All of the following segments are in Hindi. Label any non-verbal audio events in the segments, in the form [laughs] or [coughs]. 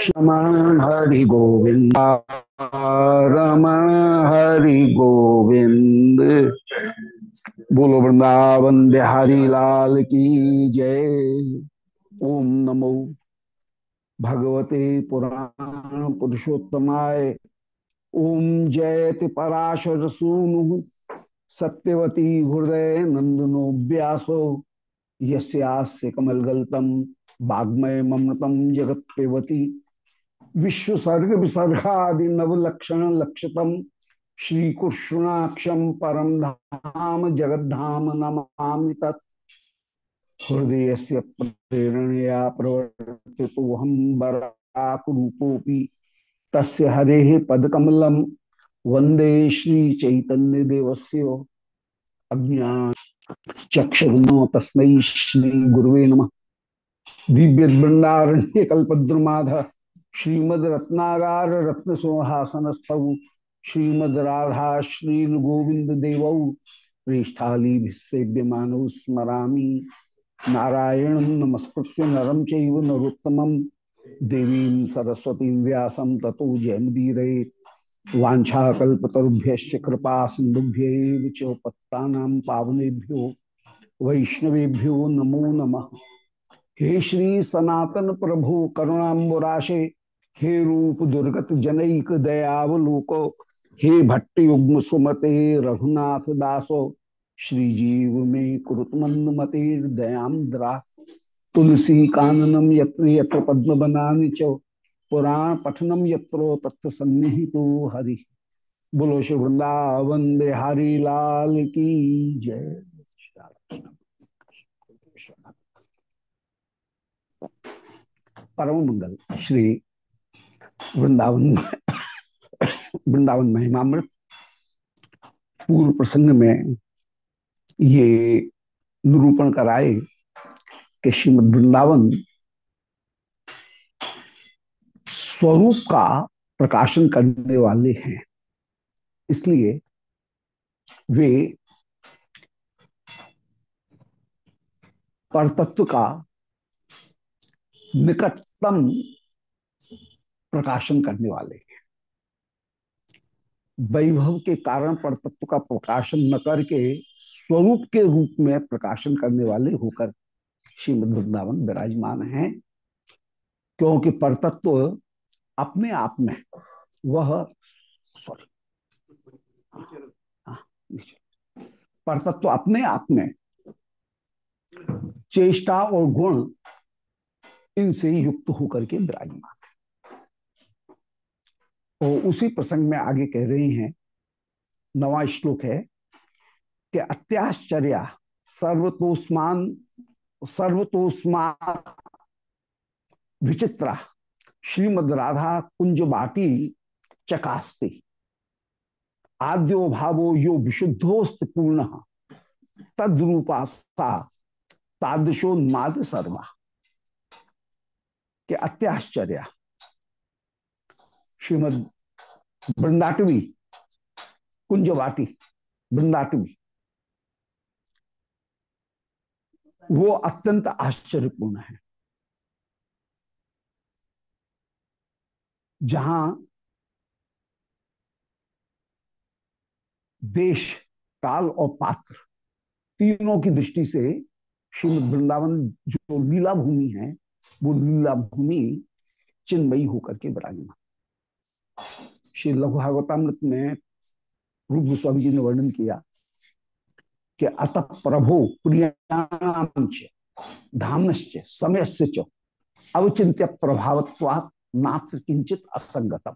शमण हरि गोविंद रमण हरि गोविंद। बोलो वृंदावन बिहारी लाल की जय। ओम नमो भगवते पुराण पुरुषोत्तमाय। ओम जयति पराशर सूनु सत्यवती हृदय नंदनो व्यासो। यस्यास्य कमलगल्तम वाग्मय ममृतम जगत पेवती विश्व विश्वसर्ग विसर्गादि नवलक्षण लक्षतम श्रीकृष्णाक्षम परम धाम जगद्धाम नमामि तत्। हृदय से प्रेरणया प्रवर्ति तो हम बराकूपोपि तस्य हरे पदकमल वंदे श्री चैतन्य देवस्य अज्ञान चक्षुर्नो तस्मै श्री गुरुवे नमः। दिव्य वृंदारण्य कल्पद्रुमाध श्रीमद रत्नागार रत्न सिंहासन स्तव श्रीमद राधा श्री गोविंद देव पृष्ठाली भिसेव्यमानौ स्मरामी। नारायण नमस्कृत्य नरम चैव नरोत्तमं देवीं सरस्वतीं व्यासं ततो जयमुदीरे। वाछाकल्पतरुभ्य कृपा सिंधुभ्य पत्ता पावनेभ्यो, वैष्णवेभ्यो नमो नमः। हे श्री सनातन प्रभु करुणाबुराशे हे रूप दुर्गत जनक दयावलोको, हे भट्ट युग्म सुमते रघुनाथ दासो, श्री जीव में कुरुत मंद मते दयाद्रा तुलसी काननम यत्र यत्र पद्म बनानी चौ, पुराण पठनम यत्रो तत्व सन्निहितो हरि। बोलो श्री वृंदावन बिहारी लाल की जय। परम मंगल श्री वृंदावन वृंदावन महिमामृत। पूर्व प्रसंग में ये निरूपण कराए कि श्रीमद वृंदावन स्वरूप का प्रकाशन करने वाले हैं। इसलिए वे परतत्व का निकटतम प्रकाशन करने वाले वैभव के कारण पर तत्व का प्रकाशन न करके स्वरूप के रूप में प्रकाशन करने वाले होकर श्रीमद वृंदावन विराजमान हैं क्योंकि परतत्व अपने आप में वह सॉरी हाँ, परतत्व अपने आप में चेष्टा और गुण इनसे युक्त होकर के विराजमान और उसी प्रसंग में आगे कह रही हैं, नवा श्लोक है कि अत्याश्चर्य सर्वतोस्मान सर्वतोस्मान विचित्रा श्रीमद राधा कुंज बाटी चकास्ती। आद्यो भावो यो विशुद्धोस्त पूर्ण, तद्रूपा तादृशोन्माद सर्वा। के अत्याश्चर्य। श्रीमद वृंदाटवी कुंजवाटी वृंदाटवी वो अत्यंत आश्चर्यपूर्ण है। जहाँ देश, काल और पात्र तीनों की दृष्टि से श्रीमद वृंदावन जो लीला भूमि है वो लीला भूमि चिन्मयी होकर के विराजमान। श्री लघु भागवतामृत में रूप गोस्वामी जी ने वर्णन किया कि अत प्रभो प्रियांश धामश्च समय च अवचिंत्य प्रभावत्वात् मात्र किंचित असंगतम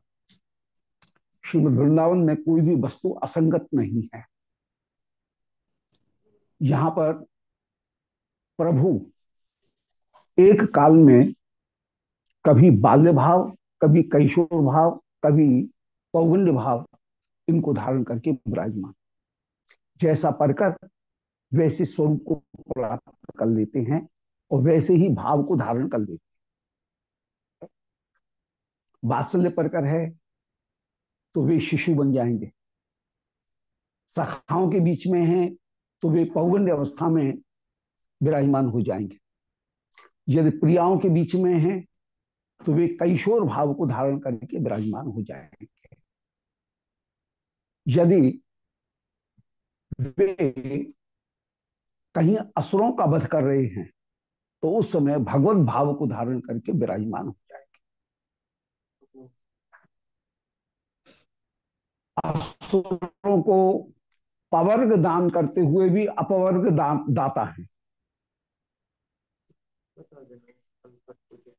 श्रीमद वृंदावन में कोई भी वस्तु असंगत नहीं है। यहाँ पर प्रभु एक काल में कभी बाल्य भाव कभी कैशोर भाव कभी पौगंड भाव इनको धारण करके विराजमान। जैसा पढ़कर वैसे स्वरूप को प्राप्त कर लेते हैं और वैसे ही भाव को धारण कर लेते हैं। बात्सल्य पढ़कर है तो वे शिशु बन जाएँगे। सखाओं के बीच में हैं तो वे पौगंड अवस्था में विराजमान हो जाएँगे। यदि प्रियाओं के बीच में हैं तो वे कैशोर भाव को धारण करके विराजमान हो जाएँगे। यदि वे कहीं असुरों का वध कर रहे हैं तो उस समय भगवत भाव को धारण करके विराजमान हो जाएँगे। असुरों को पवर्ग दान करते हुए भी अपवर्ग दान दाता है।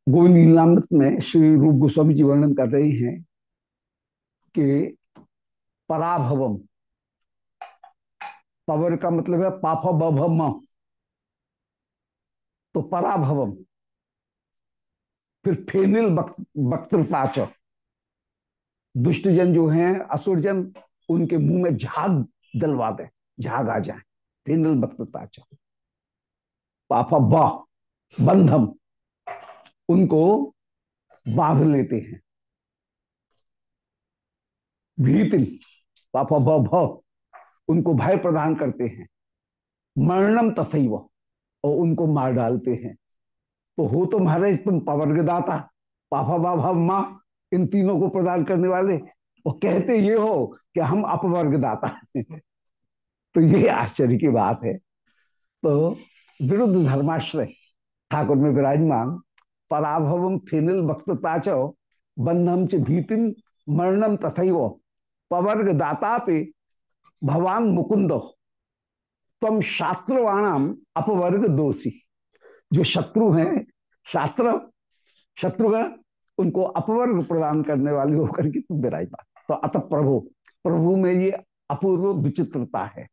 गोविंद लीलामृत में श्री रूप गोस्वामी जी वर्णन कर रहे हैं कि पराभवम पवर का मतलब है पाप बभम तो पराभवम, फिर फेनिल वक्तृताच दुष्टजन जो हैं, असुरजन, उनके मुँह में झाग दलवा दे, झाग आ जाए, फेनिल वक्तृताच पापा बंधम। उनको बाँध लेते हैं। भीति पापा, भ उनको भय प्रदान करते हैं। मरणम तथैव, और उनको मार डालते हैं। तो हो तो महाराज, तुम पवर्गदाता, पापा बाबा माँ, इन तीनों को प्रदान करने वाले, और कहते ये हो कि हम अपवर्गदाता तो ये आश्चर्य की बात है। तो विरुद्ध धर्माश्रय, ठाकुर में विराजमान पराभवम फिनिल वक्तताच बंधम च भीतिम मरणम तथैव पवर्ग दाता पे भगवान मुकुंद तम शास्त्रवाणाम अपवर्ग दोषी जो शत्रु हैं, शास्त्र शत्रुघ्न उनको अपवर्ग प्रदान करने वाले होकर के तुम विराजमान। तो अत प्रभु प्रभु में ये अपूर्व विचित्रता है।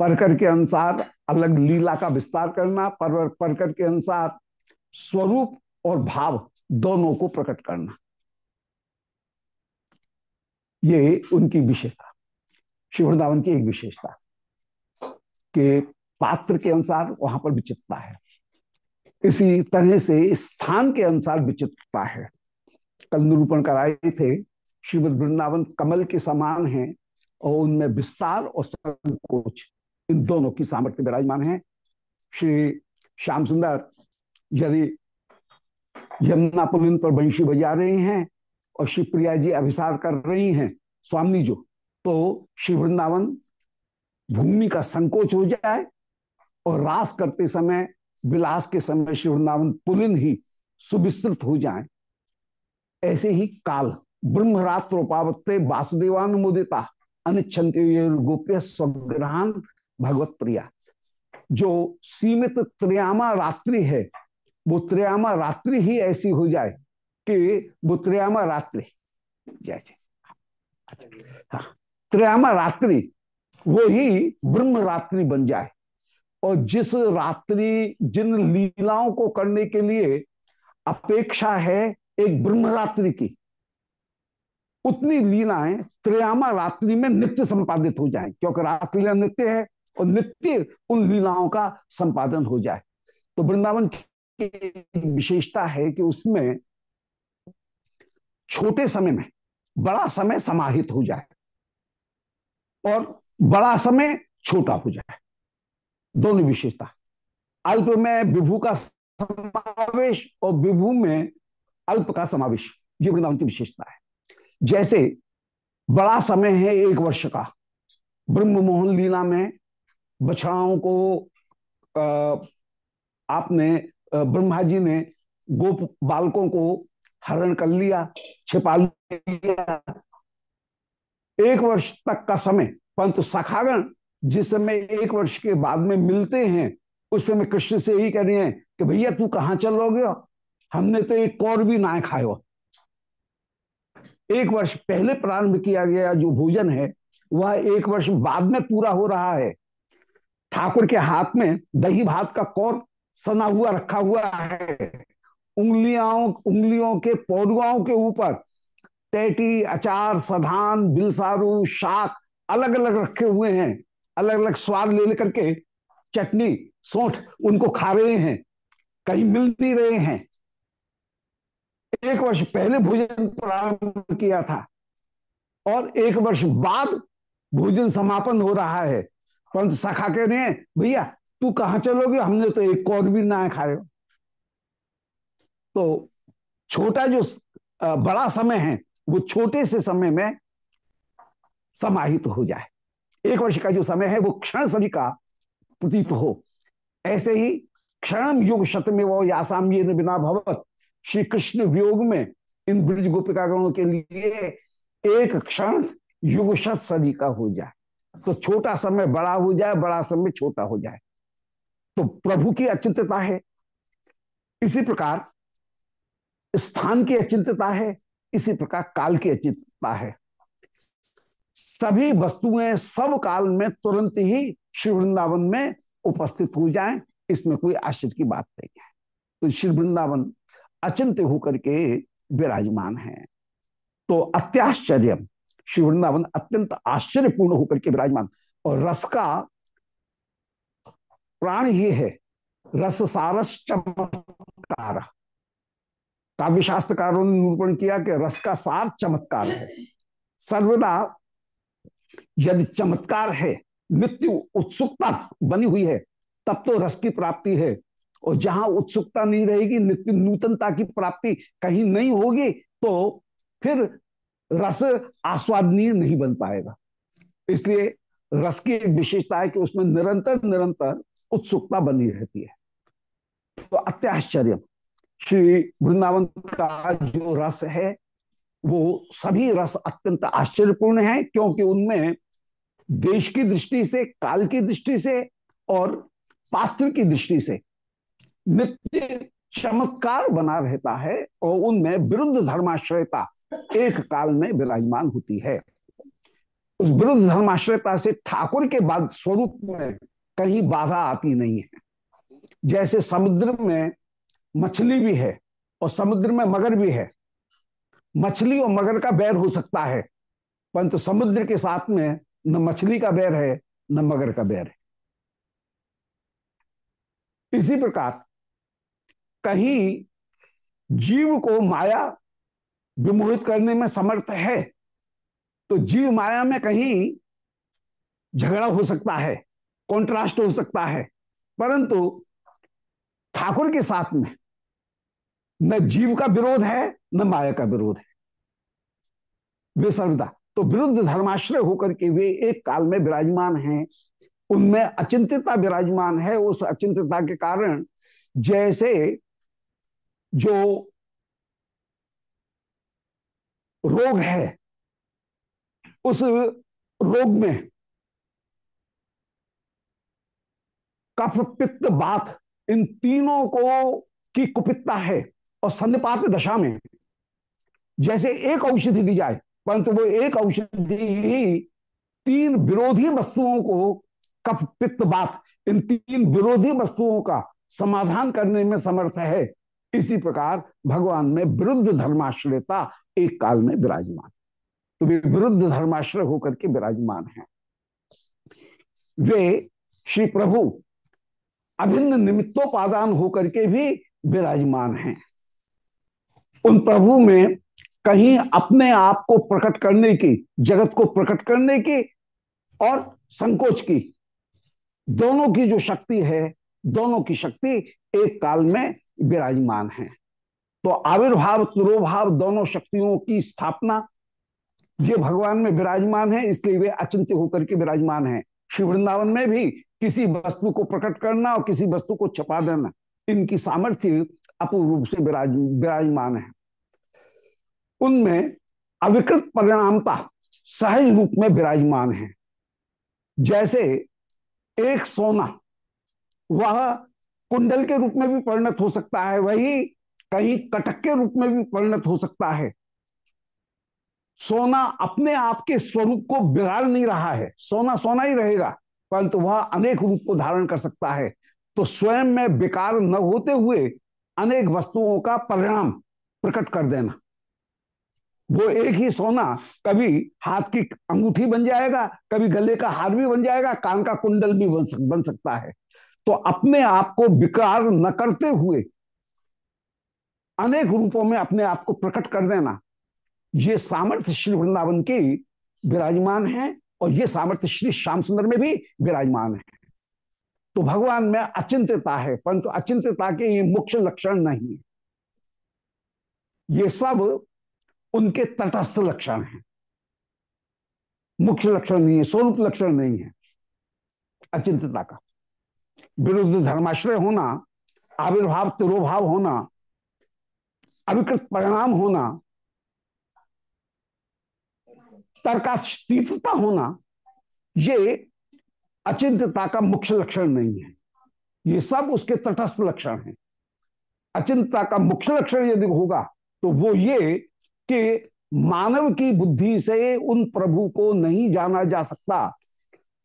परकर के अनुसार अलग लीला का विस्तार करना पर परकर के अनुसार स्वरूप और भाव दोनों को प्रकट करना। ये उनकी विशेषता, श्री वृंदावन की एक विशेषता के पात्र के अनुसार वहाँ पर विचित्रता है। इसी तरह से स्थान के अनुसार विचित्रता है। कल निरूपण कराए थे, श्रीमद वृंदावन कमल के समान है और उनमें विस्तार और संकोच इन दोनों की सामर्थ्य विराजमान है। श्री श्याम सुंदर यदि यमुना पुलिन पर बंशी बजा रहे हैं और शिवप्रिया जी अभिसार कर रही हैं, स्वामी जो तो श्री वृंदावन भूमि का संकोच हो जाए और रास करते समय, विलास के समय श्री वृंदावन पुलिन ही सुविस्तृत हो जाए। ऐसे ही काल ब्रह्मरात्रोपावत्ते वासुदेवानुमोदिता, अनिच्छन्त गोप्य स्वग्रहान भगवत प्रिया जो सीमित त्रियामा रात्रि है वो त्रियामा रात्रि ही ऐसी हो जाए कि वो त्रियामा रात्रि जैसे हाँ। त्रियामा रात्रि, वो ही ब्रह्म रात्रि बन जाए। और जिस रात्रि, जिन लीलाओं को करने के लिए अपेक्षा है एक ब्रह्म रात्रि की, उतनी लीलाएँ त्रयामा रात्रि में नित्य संपादित हो जाए, क्योंकि रासलीला नित्य है और नित्य उन लीलाओं का संपादन हो जाए। तो वृंदावन विशेषता है कि उसमें छोटे समय में, बड़ा समय समाहित हो जाए और बड़ा समय छोटा हो जाए। दोनों विशेषता। अल्प में विभू का समावेश और विभू में अल्प का समावेश, ये वृंदावन की विशेषता है। जैसे बड़ा समय है एक वर्ष का, ब्रह्म मोहन लीला में बछड़ाओं को आपने ब्रह्मा जी ने गोप बालकों को हरण कर लिया, छिपा लिया। एक वर्ष तक का समय परंतु सखागण, जिस समय एक वर्ष के बाद में मिलते हैं, उस समय कृष्ण से ही कह रहे हैं कि भैया, तू कहाँ चलोगे हमने तो एक कौर भी ना खाए एक वर्ष पहले प्रारंभ किया गया जो भोजन है, वह एक वर्ष बाद में पूरा हो रहा है। ठाकुर के हाथ में दही भात का कौर सना हुआ, रखा हुआ है। उंगलियों उंगलियों के पौधुआओं के ऊपर टेटी, अचार, सधान, बिलसारू, शाक अलग अलग रखे हुए हैं। अलग अलग स्वाद ले लेकर के चटनी, सोठ उनको खा रहे हैं, कहीं मिल नहीं रहे हैं। एक वर्ष पहले भोजन प्रारंभ किया था और एक वर्ष बाद भोजन समापन हो रहा है। परंतु सखा कह रहे हैं, भैया तू कहाँ चलोगे? हमने तो एक और भी ना खाए तो छोटा जो बड़ा समय है, वो छोटे से समय में समाहित हो जाए। एक वर्ष का जो समय है, वो क्षण सभी का प्रतीत हो। ऐसे ही क्षण युग शत में वो यासाम ये बिना भवत। श्री कृष्ण वियोग में इन ब्रज गोपिकागणों के लिए एक क्षण युग शत सदी का हो जाए। तो छोटा समय बड़ा हो जाए, बड़ा समय छोटा हो जाए। तो प्रभु की अचिंतता है। इसी प्रकार स्थान की अचिंतता है, इसी प्रकार काल की अचिंतता है। सभी वस्तुएँ सब काल में तुरंत ही श्री वृंदावन में उपस्थित हो जाएँ, इसमें कोई आश्चर्य की बात नहीं है। तो श्री वृंदावन अचिंत होकर के विराजमान है। तो अत्याश्चर्य, श्री वृंदावन अत्यंत आश्चर्यपूर्ण होकर के विराजमान। और रस का प्राण ही है, रस सारस चमत्कार। काव्यशास्त्रकारों ने निरूपण किया कि रस का सार चमत्कार है। सर्वदा यदि चमत्कार है नित्य उत्सुकता बनी हुई है, तब तो रस की प्राप्ति है। और जहाँ उत्सुकता नहीं रहेगी, नित्य नूतनता की प्राप्ति कहीं नहीं होगी तो फिर रस आस्वादनीय नहीं बन पाएगा। इसलिए रस की विशेषता है कि उसमें निरंतर निरंतर उत्सुकता बनी रहती है। तो अत्याश्चर्य। श्री वृंदावन का जो रस है, वो सभी रस अत्यंत आश्चर्यपूर्ण है, क्योंकि उनमें देश की दृष्टि से, काल की दृष्टि से और पात्र की दृष्टि से नित्य चमत्कार बना रहता है और उनमें विरुद्ध धर्माश्रयता एक काल में विराजमान होती है। उस विरुद्ध धर्माश्रयता से ठाकुर के बाद स्वरूप में कहीं बाधा आती नहीं है। जैसे समुद्र में मछली भी है और समुद्र में मगर भी है। मछली और मगर का बैर हो सकता है, परंतु समुद्र के साथ में न मछली का बैर है, न मगर का बैर है। इसी प्रकार कहीं जीव को माया विमोहित करने में समर्थ है तो जीव माया में कहीं झगड़ा हो सकता है। कॉन्ट्रास्ट हो सकता है। परंतु ठाकुर के साथ में न जीव का विरोध है, न माया का विरोध है। वे सर्वदा तो विरुद्ध धर्माश्रय होकर के वे एक काल में विराजमान हैं। उनमें अचिंतता विराजमान है। उस अचिंतता के कारण जैसे जो रोग है, उस रोग में कफ पित्त बात इन तीनों को की कुपित्ता है और संपात दशा में। जैसे एक औषधि दी जाए, परंतु वो एक औषधि ही तीन विरोधी वस्तुओं को कफ पित्त बात, इन तीन विरोधी वस्तुओं का समाधान करने में समर्थ है। इसी प्रकार भगवान में विरुद्ध धर्माश्रयता एक काल में विराजमान। तो वे विरुद्ध धर्माश्रय होकर के विराजमान है। वे श्री प्रभु अभिन्न निमित्तोपादान होकर के भी विराजमान हैं। उन प्रभु में कहीं अपने आप को प्रकट करने की, जगत को प्रकट करने की और संकोच की, दोनों की जो शक्ति है, दोनों की शक्ति एक काल में विराजमान है। तो आविर्भाव, तुरोभाव दोनों शक्तियों की स्थापना, ये भगवान में विराजमान है, इसलिए वे अचिंत्य होकर के विराजमान है। श्री वृंदावन में भी किसी वस्तु को प्रकट करना और किसी वस्तु को छपा देना। इनकी सामर्थ्य अपूर्व रूप से विराज विराजमान है। उनमें अविकृत परिणामता सहज रूप में विराजमान है। जैसे एक सोना, वह कुंडल के रूप में भी परिणत हो सकता है, वही कहीं कटक के रूप में भी परिणत हो सकता है। सोना अपने आप के स्वरूप को बिगाड़ नहीं रहा है। सोना सोना ही रहेगा। परंतु वह अनेक रूप को धारण कर सकता है। तो स्वयं में विकार न होते हुए अनेक वस्तुओं का परिणाम प्रकट कर देना। वो एक ही सोना कभी हाथ की अंगूठी बन जाएगा कभी गले का हार भी बन जाएगा कान का कुंडल भी बन, सक, बन सकता है। तो अपने आप को विकार न करते हुए अनेक रूपों में अपने आप को प्रकट कर देना। ये सामर्थ्य श्री वृंदावन की विराजमान है। और ये सामर्थ्य श्री श्याम सुंदर में भी विराजमान है। तो भगवान में अचिंत्यता है, परंतु अचिंत्यता के ये मुख्य लक्षण नहीं है। ये सब उनके तटस्थ लक्षण हैं। मुख्य लक्षण नहीं है, स्वरूप लक्षण नहीं है अचिंतता का। विरुद्ध धर्माश्रय होना, आविर्भाव तिरोभाव होना, अविकृत परिणाम होना तर्कातीतता होना, ये अचिंतता का मुख्य लक्षण नहीं है। ये सब उसके तटस्थ लक्षण हैं। अचिंतता का मुख्य लक्षण यदि होगा तो वो ये कि मानव की बुद्धि से उन प्रभु को नहीं जाना जा सकता।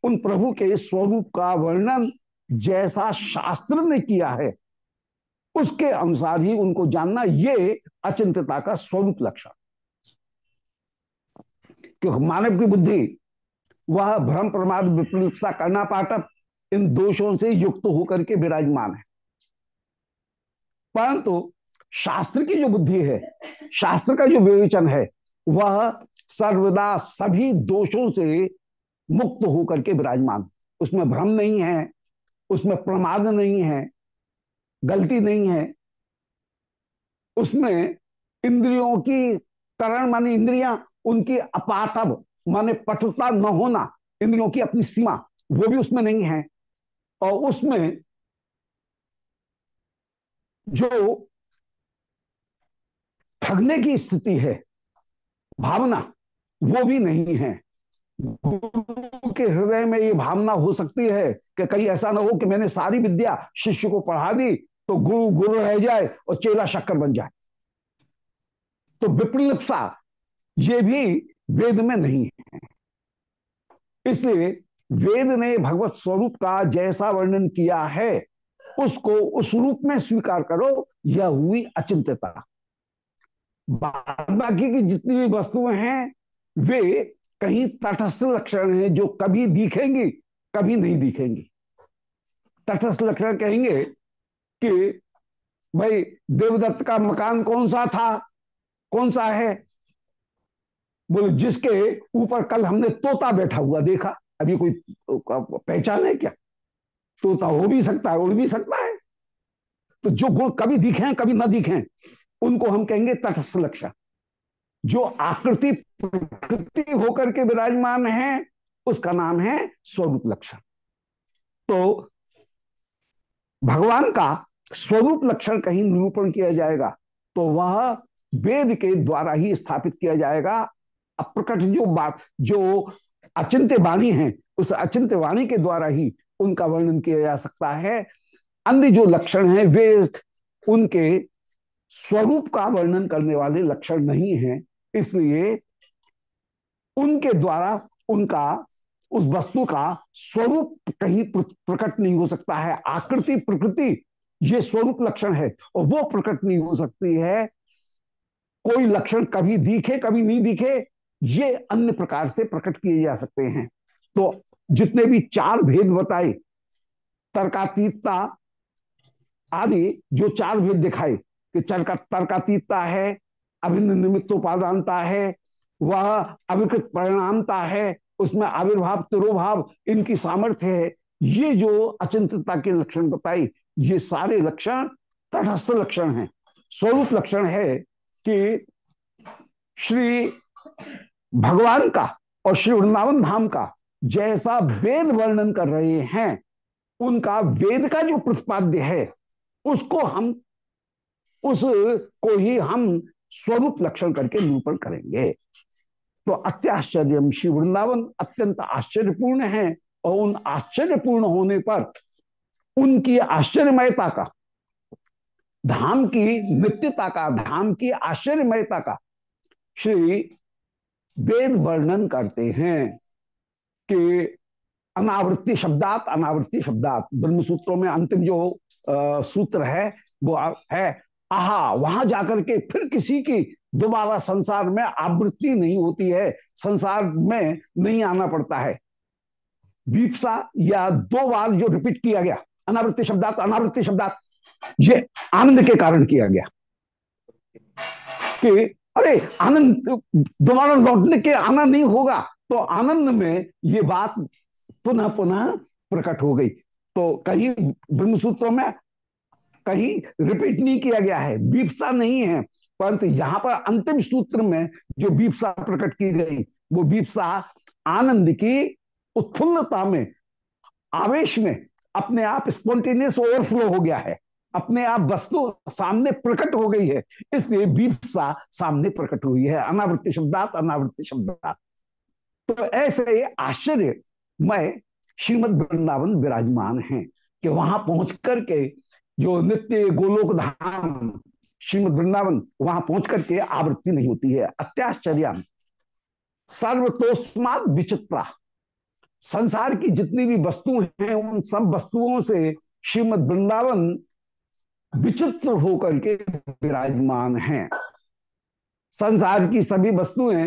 उन प्रभु के स्वरूप का वर्णन जैसा शास्त्र ने किया है, उसके अनुसार ही उनको जानना ये अचिंतता का स्वरूप लक्षण। क्योंकि मानव की बुद्धि, वह भ्रम, प्रमाद विपरीपसा करना पाटप इन दोषों से युक्त होकर के विराजमान है। परंतु शास्त्र की जो बुद्धि है, शास्त्र का जो विवेचन है, वह सर्वदा सभी दोषों से मुक्त होकर के विराजमान। उसमें भ्रम नहीं है, उसमें प्रमाद नहीं है, गलती नहीं है। उसमें इंद्रियों की करण, मानी इंद्रियाँ उनकी अपातव माने पटुता न होना इंद्रियों की अपनी सीमा, वो भी उसमें नहीं है। और उसमें जो ठगने की स्थिति है, भावना, वो भी नहीं है। गुरु के हृदय में ये भावना हो सकती है कि कहीं ऐसा ना हो कि मैंने सारी विद्या शिष्य को पढ़ा दी तो गुरु गुरु रह जाए और चेला शक्कर बन जाए। तो विप्लिप्सा ये भी वेद में नहीं है। इसलिए वेद ने भगवत स्वरूप का जैसा वर्णन किया है, उसको उस रूप में स्वीकार करो, यह हुई अचिंतता बाकी की जितनी भी वस्तुएँ हैं, वे कहीं तटस्थ लक्षण हैं जो कभी दिखेंगी, कभी नहीं दिखेंगी। तटस्थ लक्षण कहेंगे कि, भाई, देवदत्त का मकान कौन सा था? कौन सा है? बोले, जिसके ऊपर कल हमने तोता बैठा हुआ देखा। अभी कोई, पहचान है क्या? तोता हो भी सकता है, उड़ भी सकता है। तो जो गुण कभी दिखे कभी ना दिखे उनको हम कहेंगे तटस्थ लक्षण जो आकृति, प्रकृति होकर के विराजमान है, उसका नाम है स्वरूप लक्षण। तो भगवान का स्वरूप लक्षण कहीं निरूपण किया जाएगा तो वह वेद के द्वारा ही स्थापित किया जाएगा अप्रकट जो बात जो अचिंत्य वाणी है, उस अचिंत्य वाणी के द्वारा ही उनका वर्णन किया जा सकता है। अन्य जो लक्षण है, वे उनके स्वरूप का वर्णन करने वाले लक्षण नहीं है। इसलिए उनके द्वारा उनका, उस वस्तु का स्वरूप कहीं प्रकट नहीं हो सकता है। आकृति, प्रकृति, ये स्वरूप लक्षण है और वो प्रकट नहीं हो सकती है। कोई लक्षण कभी दिखे, कभी नहीं दिखे ये अन्य प्रकार से प्रकट किए जा सकते हैं। तो जितने भी चार भेद बताए, तर्कातीतता आदि जो चार भेद दिखाए कि चरका तर्कातीतता है अभिन्न निमित्तोपादानता है, वह अविकृत परिणामता है, उसमें आविर्भाव, तिरोभाव, इनकी सामर्थ्य है, ये जो अचिंतता के लक्षण बताई ये सारे लक्षण तटस्थ लक्षण हैं। स्वरूप लक्षण है कि श्री भगवान का और श्री वृंदावन धाम का जैसा वेद वर्णन कर रहे हैं, उनका वेद का जो प्रतिपाद्य है, उसको हम उस को ही हम स्वरूप लक्षण करके निरूपण करेंगे। तो अत्याश्चर्य श्री वृंदावन अत्यंत आश्चर्यपूर्ण है और उन आश्चर्यपूर्ण होने पर उनकी आश्चर्यमयता का, धाम की नित्यता का, धाम की आश्चर्यमयता का श्री वेद वर्णन करते हैं कि अनावृत्ति शब्दात अनावृत्ति शब्दात। ब्रह्म सूत्रों में अंतिम जो आ, सूत्र है वो है आहा वहाँ जाकर के फिर किसी की दोबारा संसार में आवृत्ति नहीं होती है संसार में नहीं आना पड़ता है। बीपसा या दो बार जो रिपीट किया गया अनावृत्ति शब्दात अनावृत्ति शब्दात ये आनंद के कारण किया गया कि अरे आनंद, दोबारा लौटने के आना नहीं होगा। तो आनंद में ये बात पुनः पुनः प्रकट हो गई। तो कहीं ब्रह्मसूत्रों में कहीं रिपीट नहीं किया गया है, बीपसा नहीं है। परंतु यहाँ पर अंतिम सूत्र में जो बीपसा प्रकट की गई, वो बीपसा आनंद की उत्फुल्लता में, आवेश में अपने आप स्पॉन्टेनियस ओवरफ्लो हो गया है। अपने आप वस्तु सामने प्रकट हो गई है। इसलिए बीपसा सामने प्रकट हुई है। अनावृत्ति शब्दात अनावृत्ति शब्दात। तो ऐसे आश्चर्य, मैं श्रीमद वृंदावन विराजमान हैं कि वहाँ पहुँच करके जो नित्य गोलोक धाम, श्रीमद वृंदावन, वहाँ पहुँच करके आवृत्ति नहीं होती है। अत्याश्चर्य। सर्वतोस्मात विचित्रा। संसार की जितनी भी वस्तु हैं, उन सब वस्तुओं से श्रीमद वृंदावन विचित्र होकर के विराजमान हैं। संसार की सभी वस्तुएँ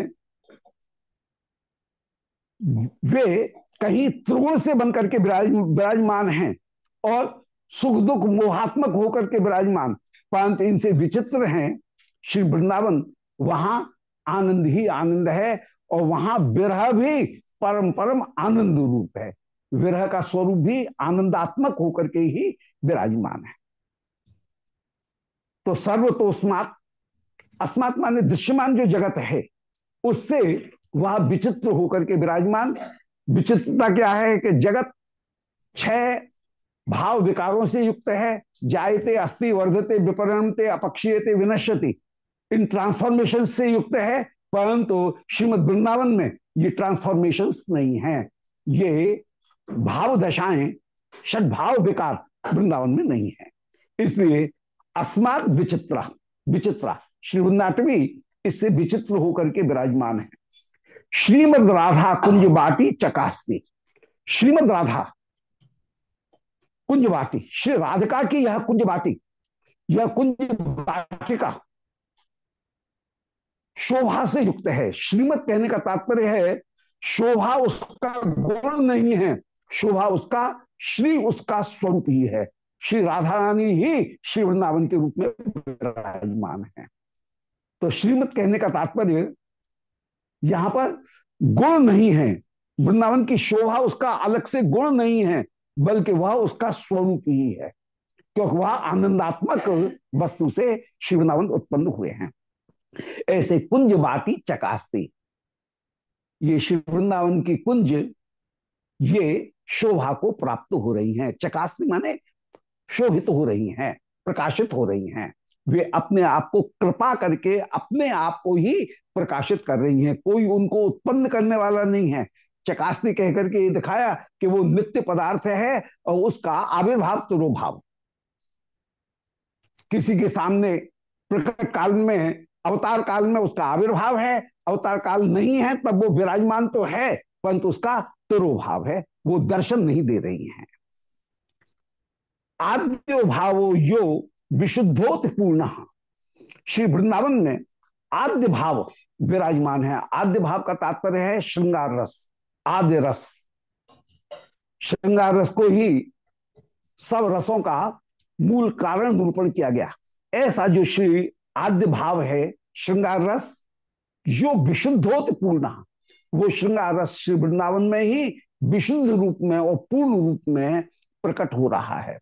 वे कहीं त्रिगुण से बनकर के विराजमान हैं और सुख दुख मोहात्मक होकर के विराजमान। परंतु इनसे विचित्र हैं श्री वृंदावन। वहाँ आनंद ही आनंद है और वहाँ विरह भी परम परम आनंद रूप है। विरह का स्वरूप भी आनंदात्मक होकर के ही विराजमान है। तो सर्वतोस्मात अस्मात् माने दृश्यमान जो जगत है, उससे वह विचित्र होकर के विराजमान। विचित्रता क्या है कि जगत छह भाव विकारों से युक्त है। जायते अस्थि वर्धते विपरणते अपक्षीयते, विनश्यति, इन ट्रांसफॉर्मेशन से युक्त है। परंतु श्रीमद वृंदावन में ये ट्रांसफॉर्मेशन नहीं है। ये भाव दशाएँ षड भाव विकार वृंदावन में नहीं है। इसलिए अस्मात विचित्रा विचित्रा। श्री वृंदाटवी इससे विचित्र होकर के विराजमान है। श्रीमद राधा कुंज बाटी चकास्ती। श्रीमद राधा कुंज बाटी श्री राधिका की यह कुंज बाटी यह कुंज बाटिका शोभा से युक्त है। श्रीमद कहने का तात्पर्य है, शोभा उसका गुण नहीं है, शोभा उसका, श्री उसका स्वरूप ही है। श्री राधा रानी ही श्री वृंदावन के रूप में विराजमान है। तो श्रीमत कहने का तात्पर्य, यहाँ पर गुण नहीं है। वृंदावन की शोभा उसका अलग से गुण नहीं है, बल्कि वह उसका स्वरूप ही है, क्योंकि वह आनंदात्मक वस्तु से शिवनावन उत्पन्न हुए हैं। ऐसे कुंज बाटी चकास्ती। ये शिव वृंदावन की कुंज, ये शोभा को प्राप्त हो रही हैं। चकास्ती माने शोभित हो रही हैं, प्रकाशित हो रही हैं। वे अपने आप को कृपा करके अपने आप को ही प्रकाशित कर रही हैं। कोई उनको उत्पन्न करने वाला नहीं है। चकास्ती कह करके ये दिखाया कि वो नित्य पदार्थ है और उसका आविर्भाव तुरोभाव किसी के सामने प्रकट काल में, अवतार काल में उसका आविर्भाव है, अवतार काल नहीं है, तब वो विराजमान तो है, परंतु उसका तुरोभाव है। वो दर्शन नहीं दे रही हैं। आद्य भावो यो विशुद्धोत पूर्ण श्री वृंदावन में आद्य भाव विराजमान है। आद्य भाव का तात्पर्य है श्रृंगार रस, आद्य रस। श्रृंगार रस को ही सब रसों का मूल कारण निरूपण किया गया। ऐसा जो श्री आद्य भाव है श्रृंगार रस जो विशुद्धोत पूर्ण वो श्रृंगार रस श्री वृंदावन में ही विशुद्ध रूप में और पूर्ण रूप में प्रकट हो रहा है।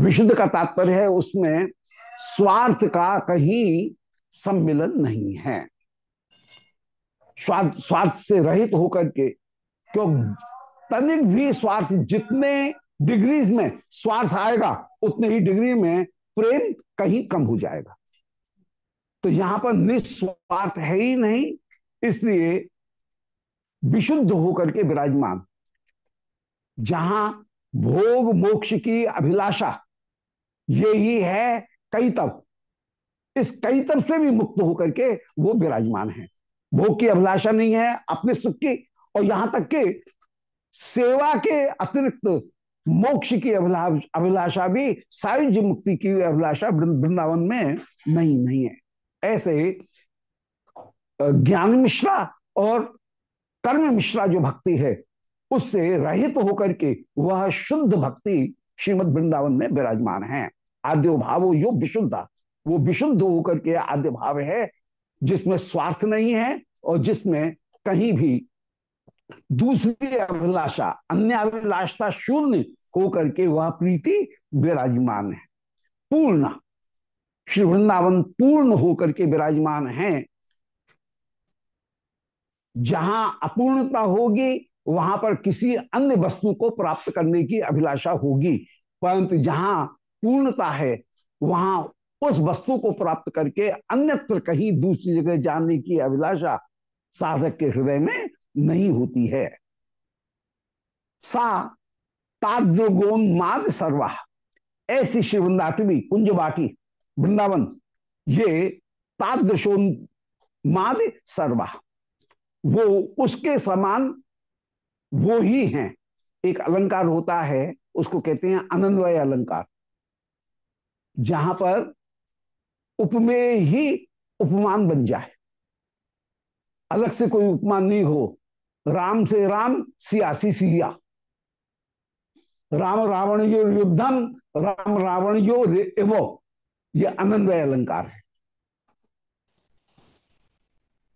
विशुद्ध का तात्पर्य है, उसमें स्वार्थ का कहीं सम्मिलन नहीं है। स्वार्थ स्वार्थ से रहित होकर के, क्यों? तनिक भी स्वार्थ जितने डिग्रीज में स्वार्थ आएगा, उतने ही डिग्री में प्रेम कहीं कम हो जाएगा। तो यहाँ पर निस्वार्थ है ही नहीं, इसलिए विशुद्ध होकर के विराजमान। जहाँ भोग मोक्ष की अभिलाषा ये ही है कई तब इस कई तब से भी मुक्त होकर के वो विराजमान है। भोग की अभिलाषा नहीं है अपने सुख की, और यहाँ तक के सेवा के अतिरिक्त मोक्ष की अभिलाषा भी सायुज्य मुक्ति की अभिलाषा वृंदावन में नहीं नहीं है। ऐसे ज्ञान मिश्रा और कर्म मिश्रा जो भक्ति है, उससे रहित तो होकर के वह शुद्ध भक्ति श्रीमद वृंदावन में विराजमान है। आद्य भाव, यो विशुद्ध। वो विशुद्ध होकर के आद्य भाव है, जिसमें स्वार्थ नहीं है और जिसमें कहीं भी दूसरी अभिलाषा, अन्य अभिलाषा शून्य होकर के वह प्रीति विराजमान है। पूर्ण, श्री वृंदावन पूर्ण होकर के विराजमान है। जहाँ अपूर्णता होगी, वहाँ पर किसी अन्य वस्तु को प्राप्त करने की अभिलाषा होगी। परंतु जहाँ पूर्णता है, वहाँ उस वस्तु को प्राप्त करके अन्यत्र कहीं दूसरी जगह जाने की अभिलाषा साधक के हृदय में नहीं होती है। सा ताद्रगोन्माद सर्वा, ऐसी शिवृंदाटवी कुंजबाटी वृंदावन, ये तादृशोन्माद सर्वा। वो उसके समान, वो ही हैं। एक अलंकार होता है, उसको कहते हैं अनन्वय अलंकार। जहाँ पर उपमेय ही उपमान बन जाए। अलग से कोई उपमान नहीं हो। राम से राम, सियासी सिया। राम रावण यो युद्धम, राम रावण यो एवो। ये अनन्वय अलंकार है।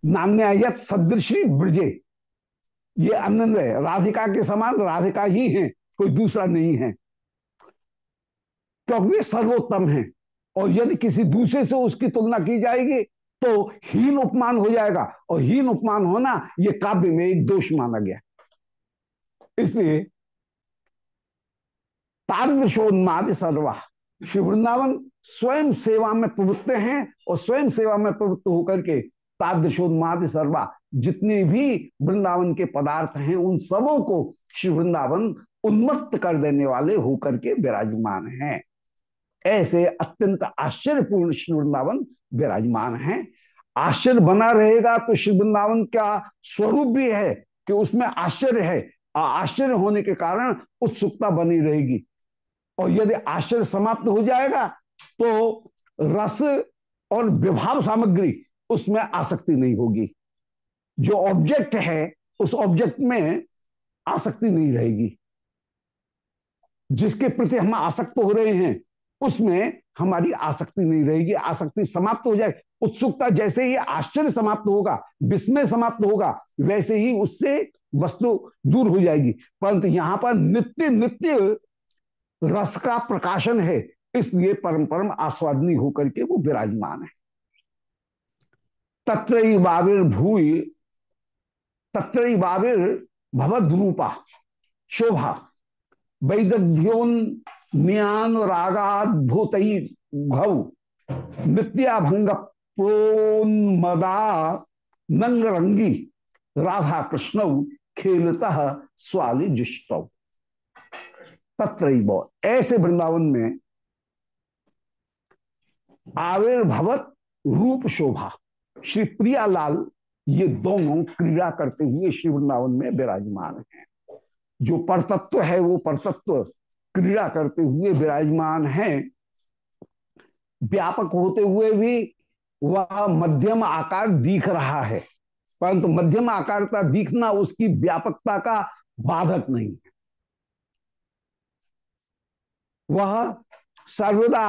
नान्यायत सदृशी ब्रजे। ये अनन्वय। राधिका के समान राधिका ही है, कोई दूसरा नहीं है। क्योंकि वे सर्वोत्तम है। और यदि किसी दूसरे से उसकी तुलना की जाएगी तो हीन उपमान हो जाएगा। और हीन उपमान होना यह काव्य में एक दोष माना गया। इसलिए तादृशोन्माद सर्वा। श्री वृंदावन स्वयं सेवा में प्रवृत्त हैं और स्वयं सेवा में प्रवृत्त होकर के तादृशोन्माद सर्वा, जितने भी वृंदावन के पदार्थ हैं, उन सबों को श्री वृंदावन उन्मत्त कर देने वाले होकर के विराजमान हैं। ऐसे अत्यंत आश्चर्यपूर्ण श्री वृंदावन विराजमान है। आश्चर्य बना रहेगा तो श्री वृंदावन का स्वरूप भी है कि उसमें आश्चर्य है। आश्चर्य होने के कारण उत्सुकता बनी रहेगी। और यदि आश्चर्य समाप्त हो जाएगा तो रस और विभाव सामग्री उसमें आसक्ति नहीं होगी। जो ऑब्जेक्ट है, उस ऑब्जेक्ट में आसक्ति नहीं रहेगी। जिसके प्रति हम आसक्त हो रहे हैं उसमें हमारी आसक्ति नहीं रहेगी, आसक्ति समाप्त हो जाए। उत्सुकता जैसे ही आश्चर्य समाप्त होगा, विस्मय समाप्त होगा, वैसे ही उससे वस्तु दूर हो जाएगी। परंतु यहाँ पर नित्य नित्य रस का प्रकाशन है, इसलिए परम परम आस्वादनी होकर के वो विराजमान है। तत्र बाविर भूय तत्र बाविर भवद रूपा शोभा, वैदग्ध्योन म्यान घऊ नृत्याभंग प्रोन्मदा नंग रंगी राधा कृष्ण खेलता स्वाली जुष्ट तत्र ऐसे वृंदावन में आविर्भवत रूप शोभा श्री प्रियालाल ये दोनों क्रीड़ा करते हुए श्री वृंदावन में विराजमान हैं। जो परतत्व है वो परतत्व क्रीड़ा करते हुए विराजमान है। व्यापक होते हुए भी वह मध्यम आकार दिख रहा है, परंतु मध्यम आकारता दिखना उसकी व्यापकता का बाधक नहीं है। वह सर्वदा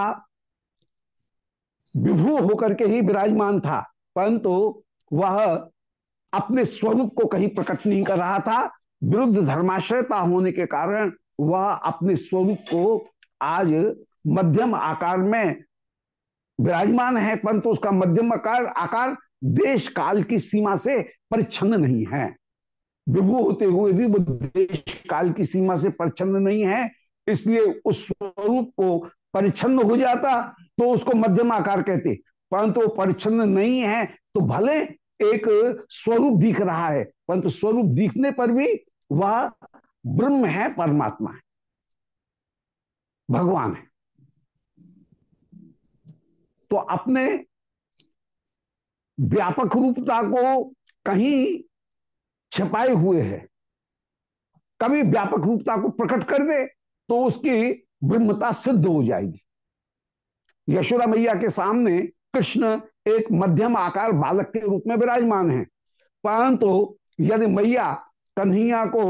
विभू होकर के ही विराजमान था, परंतु वह अपने स्वरूप को कहीं प्रकट नहीं कर रहा था। विरुद्ध धर्माश्रयता होने के कारण वह अपने स्वरूप को आज मध्यम आकार में विराजमान है, परंतु उसका मध्यम आकार आकार देश काल की सीमा से परिच्छन्न नहीं है। विभु होते हुए भी वो देश काल की सीमा से परिच्छन्न नहीं है, इसलिए उस स्वरूप को परिच्छन्न हो जाता तो उसको मध्यम आकार कहते। परंतु वो परिच्छन्न नहीं है तो भले एक स्वरूप दिख रहा है, परंतु स्वरूप दिखने पर भी वह ब्रह्म है, परमात्मा है। भगवान है। तो अपने व्यापक रूपता को कहीं छिपाए हुए है, कभी व्यापक रूपता को प्रकट कर दे तो उसकी ब्रह्मता सिद्ध हो जाएगी। यशोदा मैया के सामने कृष्ण एक मध्यम आकार बालक के रूप में विराजमान है। परंतु यदि मैया कन्हैया को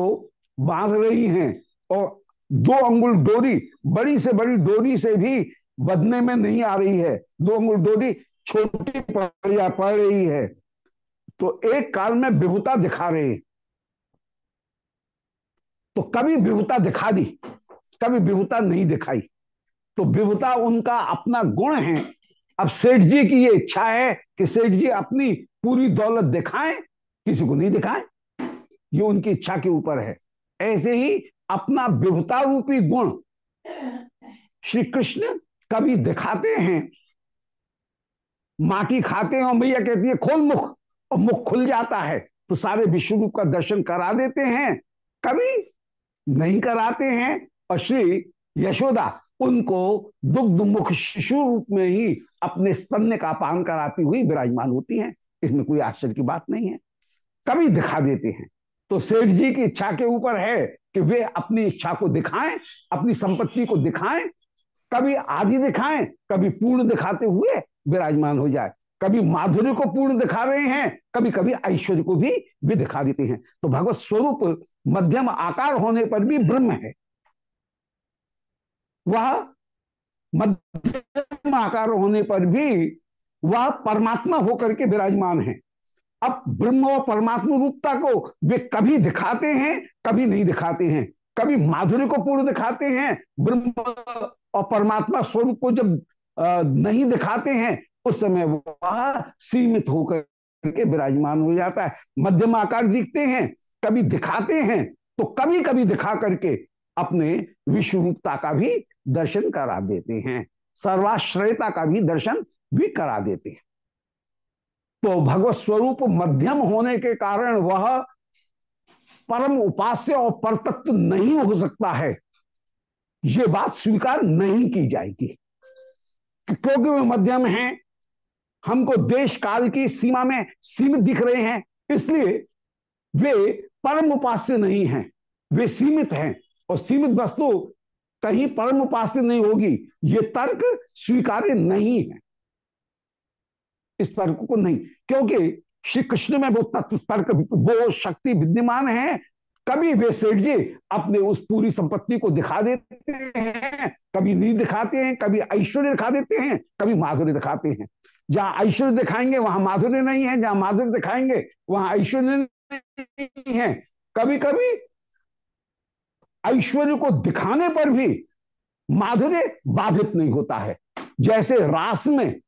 बाँध रही हैं और दो अंगुल डोरी बड़ी से बड़ी डोरी से भी बदने में नहीं आ रही है। दो अंगुल डोरी छोटी पड़ रही है। तो एक काल में विभुता दिखा रहे हैं। तो कभी विभुता दिखा दी, कभी विभुता नहीं दिखाई। तो विभुता उनका अपना गुण है। अब सेठ जी की ये इच्छा है कि सेठ जी अपनी पूरी दौलत दिखाएँ, किसी को नहीं दिखाएँ। ये उनकी इच्छा के ऊपर है। ऐसे ही अपना विभुता रूपी गुण श्री कृष्ण कभी दिखाते हैं। माटी खाते हैं और मैया कहती है, खोल मुख। और मुख खुल जाता है। तो सारे विश्व रूप का दर्शन करा देते हैं। कभी नहीं कराते हैं। और श्री यशोदा उनको दुग्ध मुख शिशु रूप में ही अपने स्तन्य का पान कराती हुई विराजमान होती हैं। इसमें कोई आश्चर्य की बात नहीं है। कभी दिखा देते हैं। तो सेठ जी की इच्छा के ऊपर है कि वे अपनी इच्छा को दिखाएँ, अपनी संपत्ति को दिखाएँ, कभी आदि दिखाएँ, कभी पूर्ण दिखाते हुए विराजमान हो जाए। कभी माधुर्य को पूर्ण दिखा रहे हैं कभी कभी ऐश्वर्य को भी भी दिखा देते हैं। तो भगवत स्वरूप मध्यम आकार होने पर भी ब्रह्म है। वह मध्यम आकार होने पर भी वह परमात्मा होकर के विराजमान है। अब ब्रह्म और परमात्मा रूपता को वे कभी दिखाते हैं, कभी नहीं दिखाते हैं। कभी माधुर्य को पूर्ण दिखाते हैं, ब्रह्म और परमात्मा स्वरूप को जब नहीं दिखाते हैं, उस समय वह सीमित होकर के विराजमान हो जाता है। मध्यम आकार दिखते हैं, कभी दिखाते हैं तो कभी कभी दिखा करके अपने विश्व रूपता का भी दर्शन करा देते हैं, सर्वाश्रयता का भी दर्शन भी करा देते हैं। तो भगवत स्वरूप मध्यम होने के कारण वह परम उपास्य और परतत्व नहीं हो सकता है। ये बात स्वीकार नहीं की जाएगी। क्योंकि वे मध्यम हैं, हमको देश काल की सीमा में सीमित दिख रहे हैं, इसलिए वे परम उपास्य नहीं हैं। वे सीमित हैं और सीमित वस्तु कहीं परम उपास्य नहीं होगी। ये तर्क स्वीकार्य नहीं है। इस तर्क को नहीं। क्योंकि श्री कृष्ण में वो तत्व, तर्क, वो शक्ति विद्यमान है, कभी वे सेठ जी अपने उस पूरी संपत्ति को दिखा देते हैं, कभी नहीं दिखाते हैं, कभी ऐश्वर्य दिखा देते हैं, कभी माधुर्य दिखाते हैं। जहाँ ऐश्वर्य दिखाएँगे, वहाँ माधुर्य नहीं है, जहाँ माधुर्य दिखाएँगे, वहाँ ऐश्वर्य नहीं है। कभी कभी ऐश्वर्य को दिखाने पर भी माधुर्य बाधित नहीं होता है। जैसे रास में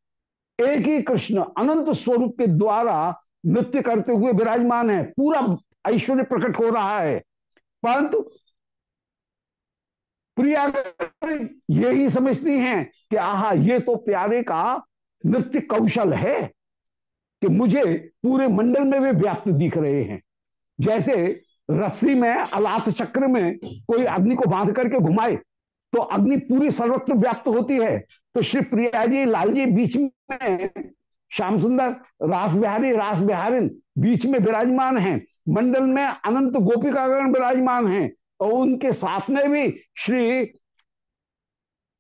एक ही कृष्ण अनंत स्वरूप के द्वारा नृत्य करते हुए विराजमान है। पूरा ऐश्वर्य प्रकट हो रहा है। परंतु प्रिया यही समझती हैं कि आहा, ये तो प्यारे का नृत्य कौशल है कि मुझे पूरे मंडल में वे व्याप्त दिख रहे हैं। जैसे रस्सी में अलाथ चक्र में कोई अग्नि को बाँध करके घुमाए तो अग्नि पूरी सर्वत्र व्याप्त होती है। तो श्री प्रिया जी, लाल जी बीच में श्याम सुंदर, रास बिहारी, रास बिहारिन, बीच में विराजमान हैं। मंडल में अनंत गोपिकागण विराजमान हैं। और उनके साथ में भी श्री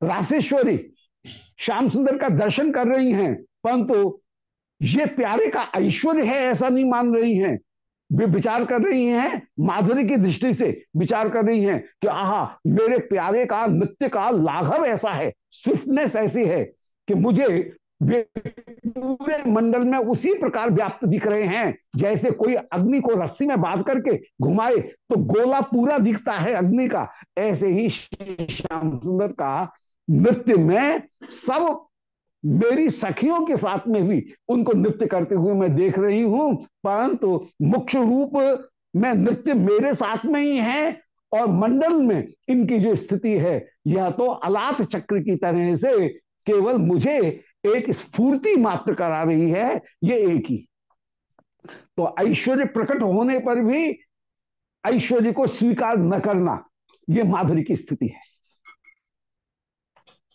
राशेश्वरी श्याम सुंदर का दर्शन कर रही हैं। परंतु ये प्यारे का ऐश्वर्य है, ऐसा नहीं मान रही हैं। वे विचार कर रही हैं माधुरी की दृष्टि से, विचार कर रही हैं कि आहा, मेरे प्यारे का नृत्य का लाघव ऐसा है स्विफ्टनेस ऐसी है कि मुझे पूरे मंडल में उसी प्रकार व्याप्त दिख रहे हैं, जैसे कोई अग्नि को रस्सी में बाँध करके घुमाए तो गोला पूरा दिखता है अग्नि का। ऐसे ही श्याम सुंदर का नृत्य में सब मेरी सखियों के साथ में भी उनको नृत्य करते हुए मैं देख रही हूँ, परंतु मुख्य रूप में नृत्य मेरे साथ में ही है और मंडल में इनकी जो स्थिति है यह तो अलाथ चक्र की तरह से केवल मुझे एक स्फूर्ति मात्र करा रही है, ये एक ही। तो ऐश्वर्य प्रकट होने पर भी ऐश्वर्य को स्वीकार न करना यह माधुरी की स्थिति है।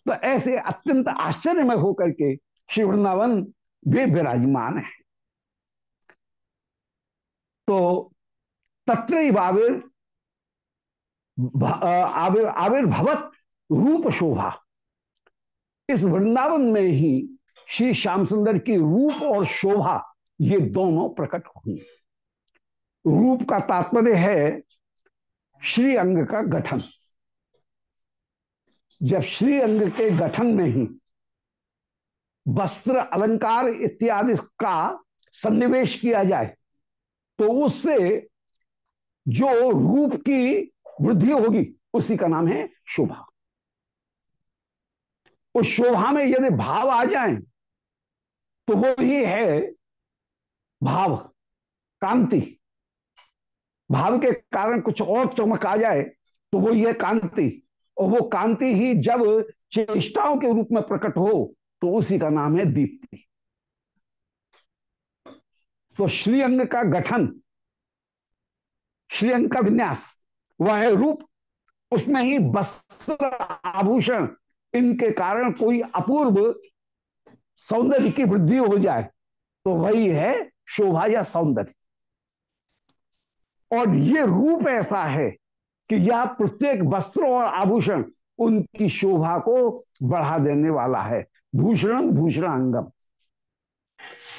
तो ऐसे अत्यंत आश्चर्य में होकर के श्री वृंदावन वे विराजमान है। तो तत्र आविर आविर, आविर्भवत रूप शोभा। इस वृंदावन में ही श्री श्याम सुंदर की रूप और शोभा ये दोनों प्रकट हुई। रूप का तात्पर्य है श्री अंग का गठन। जब श्री अंग के गठन में ही वस्त्र अलंकार इत्यादि का सन्निवेश किया जाए तो उससे जो रूप की वृद्धि होगी, उसी का नाम है शोभा। उस शोभा में यदि भाव आ जाए तो वो ही है भाव, कांति। भाव के कारण कुछ और चमक आ जाए तो वो ये कांति। और वो कांति ही जब चेष्टाओं के रूप में प्रकट हो तो उसी का नाम है दीप्ति। तो श्रीअंग का गठन, श्रीअंग का विन्यास, वह है रूप, उसमें ही वस्त्र आभूषण, इनके कारण कोई अपूर्व सौंदर्य की वृद्धि हो जाए तो वही है शोभा या सौंदर्य। और ये रूप ऐसा है कि यह प्रत्येक वस्त्र और आभूषण उनकी शोभा को बढ़ा देने वाला है। भूषण भूषण अंगम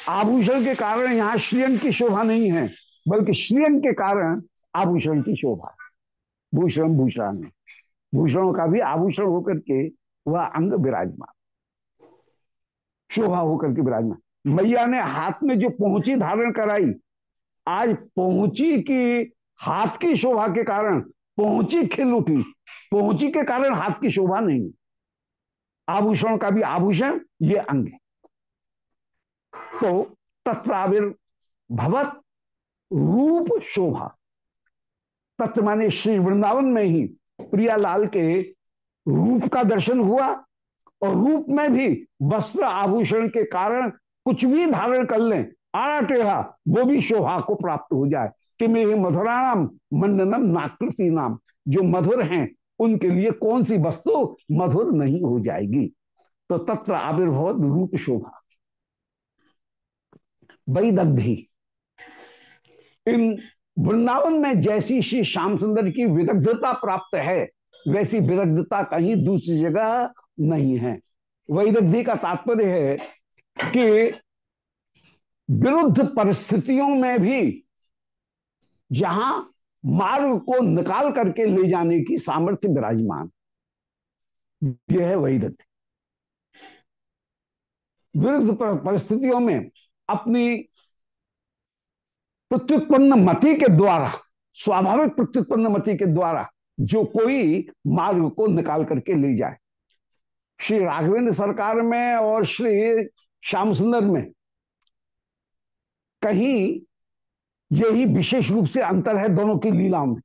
आभूषण के कारण यहाँ श्रीयंग की शोभा नहीं है, बल्कि श्रीयंग के कारण आभूषण की शोभा। भूषण भूषण भूषणों का भी आभूषण होकर के वह अंग विराजमान। शोभा होकर के विराजमान। मैया ने हाथ में जो पहुँची धारण कराई, आज पहुँची की हाथ की शोभा के कारण पहुँची खिल उठी। पहुँची के कारण हाथ की शोभा नहीं आभूषण का भी आभूषण, ये अंग है। तो तत्विर भवत रूप शोभा। तत्व माने श्री वृंदावन में ही प्रियालाल के रूप का दर्शन हुआ और रूप में भी वस्त्र आभूषण के कारण कुछ भी धारण कर लें आड़ा टेढ़ा, वो भी शोभा को प्राप्त हो जाए। कि मेरे मधुराणाम मंडनम नाकृति नाम जो मधुर हैं, उनके लिए कौन सी वस्तु मधुर नहीं हो जाएगी? तो तत्र आविर्भव रूप शोभा। वैदग्धि। इन वृंदावन में जैसी श्री श्याम सुंदर की विदग्धता प्राप्त है, वैसी विदग्धता कहीं दूसरी जगह नहीं है। वैदग्धि का तात्पर्य है कि विरुद्ध परिस्थितियों में भी जहाँ मार्ग को निकाल करके ले जाने की सामर्थ्य विराजमान। यह है वैदग्ध विरुद्ध परिस्थितियों में अपनी प्रत्युत्पन्न मति के द्वारा, स्वाभाविक प्रत्युत्पन्न मति के द्वारा जो कोई मार्ग को निकाल करके ले जाए। श्री राघवेंद्र सरकार में और श्री श्याम सुंदर में कहीं यही विशेष रूप से अंतर है दोनों की लीला में।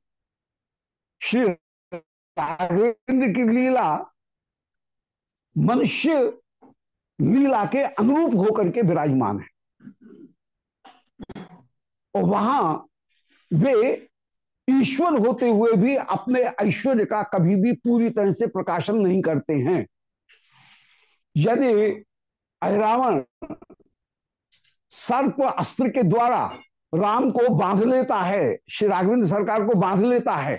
श्री राघवेंद्र की लीला मनुष्य लीला के अनुरूप होकर के विराजमान है। और वहाँ वे ईश्वर होते हुए भी अपने ऐश्वर्य का कभी भी पूरी तरह से प्रकाशन नहीं करते हैं। यदि रावण सर्प अस्त्र के द्वारा राम को बाँध लेता है, श्री राघवेंद्र सरकार को बाँध लेता है।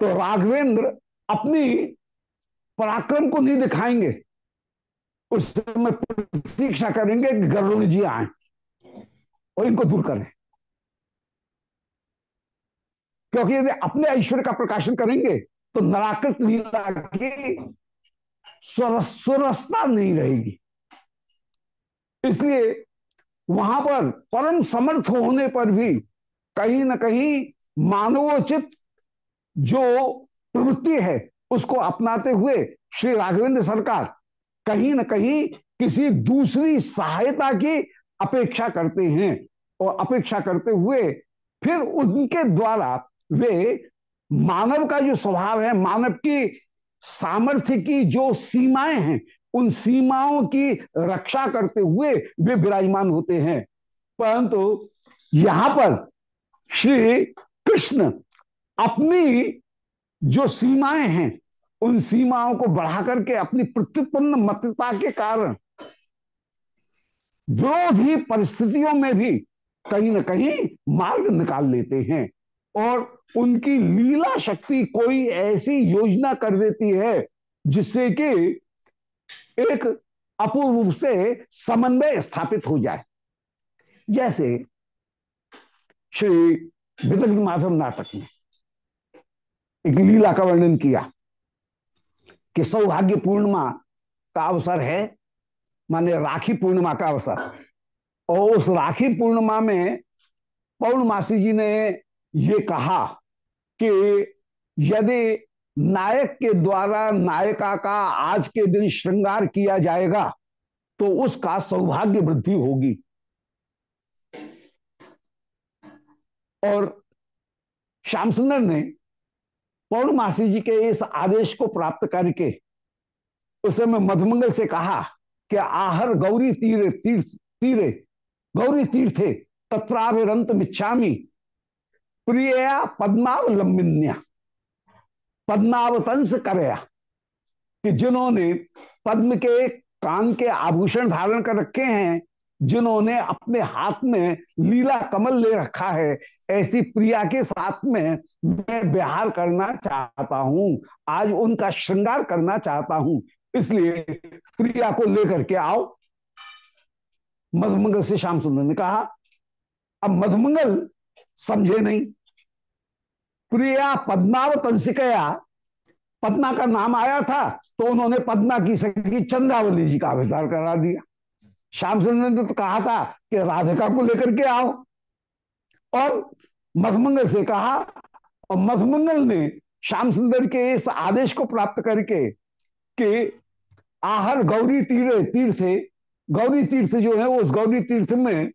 तो राघवेंद्र अपनी पराक्रम को नहीं दिखाएँगे। उस समय प्रतीक्षा करेंगे कि गरुण जी आए और इनको दूर करें। क्योंकि यदि अपने ऐश्वर्य का प्रकाशन करेंगे तो नराकृत लीला की सुरसता नहीं रहेगी। इसलिए वहाँ पर परम समर्थ होने पर भी कहीं ना कहीं मानवोचित जो प्रवृत्ति है, उसको अपनाते हुए श्री राघवेंद्र सरकार कहीं ना कहीं किसी दूसरी सहायता की अपेक्षा करते हैं और अपेक्षा करते हुए फिर उनके द्वारा वे मानव का जो स्वभाव है, मानव की सामर्थ्य की जो सीमाएँ हैं उन सीमाओं की रक्षा करते हुए वे विराजमान होते हैं। परंतु यहाँ पर श्री कृष्ण अपनी जो सीमाएँ हैं, उन सीमाओं को बढ़ा करके अपनी प्रत्युत्पन्न मतता के कारण विरोधी परिस्थितियों में भी कहीं ना कहीं मार्ग निकाल लेते हैं और उनकी लीला शक्ति कोई ऐसी योजना कर देती है जिससे कि एक अपूर्व रूप से समन्वय स्थापित हो जाए। जैसे श्री विदग्ध माधव नाटक में एक लीला का वर्णन किया कि सौभाग्य पूर्णिमा का अवसर है, माने राखी पूर्णिमा का अवसर। और उस राखी पूर्णिमा में पौर्णमासी जी ने ये कहा कि यदि नायक के द्वारा नायिका का आज के दिन श्रृंगार किया जाएगा तो उसका सौभाग्य वृद्धि होगी। और श्याम सुंदर ने पौर्णमासी जी के इस आदेश को प्राप्त करके उस समय मधुमंगल से कहा कि आहर गौरी तीरे तीर्थ, तीरे गौरी तीर्थे मिच्छामी प्रिया पद्मावलंबिन्या। पद्मावतंस करया कि जिन्होंने पद्म के कान के आभूषण धारण कर रखे हैं, जिन्होंने अपने हाथ में लीला कमल ले रखा है, ऐसी प्रिया के साथ में मैं विहार करना चाहता हूँ। आज उनका श्रृंगार करना चाहता हूँ। इसलिए प्रिया को लेकर के आओ। मधुमंगल से श्याम सुंदर ने कहा, अब मधुमंगल समझे नहीं। प्रिया पद्मावतंसिकया। पद्मा का नाम आया था तो उन्होंने पद्मा की सखी चंद्रावली जी का आविष्कार करा दिया। श्याम सुंदर ने तो कहा था कि राधिका को लेकर के आओ। और मधमंगल से कहा, और मधमंगल ने श्याम सुंदर के इस आदेश को प्राप्त करके कि आहर गौरी तीर्थ तीर्थ गौरी तीर्थ जो है, उस गौरी तीर्थ में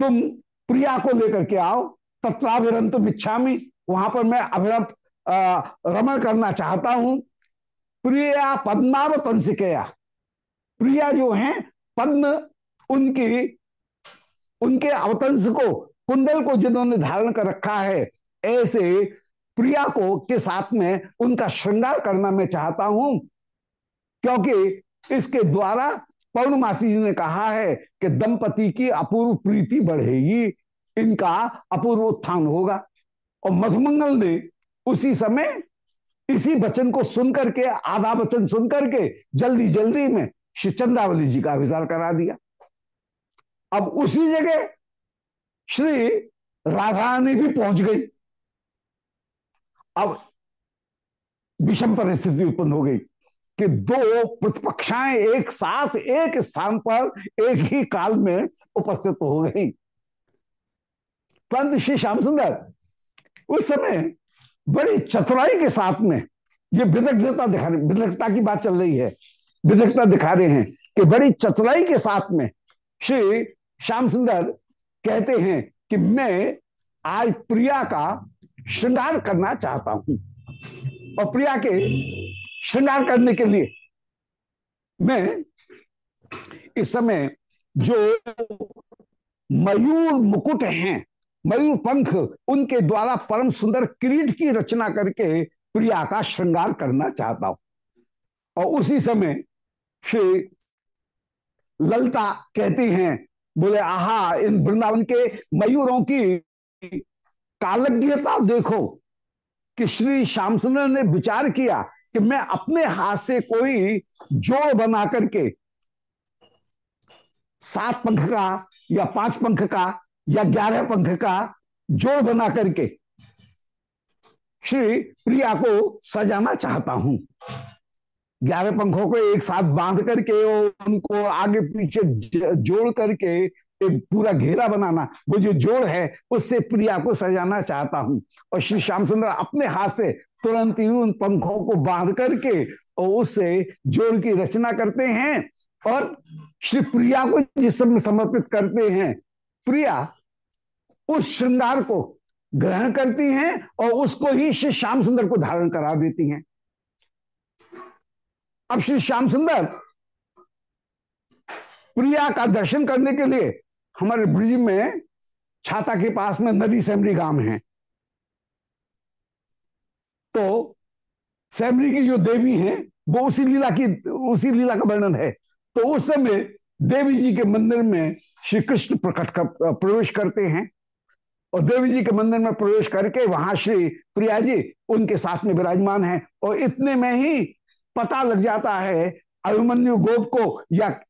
तुम प्रिया को लेकर के आओ। तत्वाभिरंत मिच्छामी वहाँ पर मैं अभिरंत रमण करना चाहता हूँ। प्रिया पद्मावतंसिकया। प्रिया जो है, पद्म उनकी, उनके अवतंस को, कुंडल को जिन्होंने धारण कर रखा है, ऐसे प्रिया को, के साथ में उनका श्रृंगार करना मैं चाहता हूँ। क्योंकि इसके द्वारा पौर्णमासी जी ने कहा है कि दंपति की अपूर्व प्रीति बढ़ेगी। इनका अपूर्व उत्थान होगा। और मधुमंगल ने उसी समय इसी वचन को सुनकर के, आधा वचन सुनकर के जल्दी जल्दी में श्री चंद्रावली जी का विचार करा दिया। अब उसी जगह श्री राधा भी पहुँच गई। अब विषम परिस्थिति उत्पन्न हो गई कि दो प्रतिपक्षाएँ एक साथ एक स्थान पर एक ही काल में उपस्थित हो गई। परंतु श्री श्याम सुंदर, उस समय बड़ी चतुराई के साथ में ये विदग्धता दिखा रहे विदग्धता की बात चल रही है, विदग्धता दिखा रहे हैं कि बड़ी चतुराई के साथ में श्री श्याम सुंदर कहते हैं कि मैं आज प्रिया का श्रृंगार करना चाहता हूँ। और प्रिया के श्रृंगार करने के लिए मैं इस समय जो मयूर मुकुट हैं मयूर पंख उनके द्वारा परम सुंदर किरीट की रचना करके प्रिया का श्रृंगार करना चाहता हूँ। और उसी समय श्री ललता कहती हैं, बोले, आहा, इन वृंदावन के मयूरों की कालज्ञता देखो कि श्री श्याम सुंदर ने विचार किया कि मैं अपने हाथ से कोई जोड़ बना करके सात पंख का या पाँच पंख का या ग्यारह पंख का जोड़ बना करके श्री प्रिया को सजाना चाहता हूँ। ग्यारह पंखों को एक साथ बाँध करके और उनको आगे पीछे जोड़ करके एक पूरा घेरा बनाना, वो जो जोड़ है, उससे प्रिया को सजाना चाहता हूँ। और श्री श्याम सुंदर अपने हाथ से तुरंत ही उन पंखों को बाँध करके और उससे जोड़ की रचना करते हैं और श्री प्रिया को जिस समय समर्पित करते हैं प्रिया उस श्रृंगार को ग्रहण करती हैं और उसको ही श्री श्याम सुंदर को धारण करा देती हैं। अब श्री श्याम सुंदर प्रिया का दर्शन करने के लिए हमारे ब्रिज में छाता के पास में नदी सेमरी गाँव है। तो सेमरी की जो देवी हैं, वो उसी लीला की, उसी लीला का वर्णन है। तो उस समय देवी जी के मंदिर में श्री कृष्ण प्रकट कर प्रवेश करते हैं और देवी जी के मंदिर में प्रवेश करके वहाँ श्री प्रिया जी उनके साथ में विराजमान है और इतने में ही पता लग जाता है अभिमन्यु गोप को या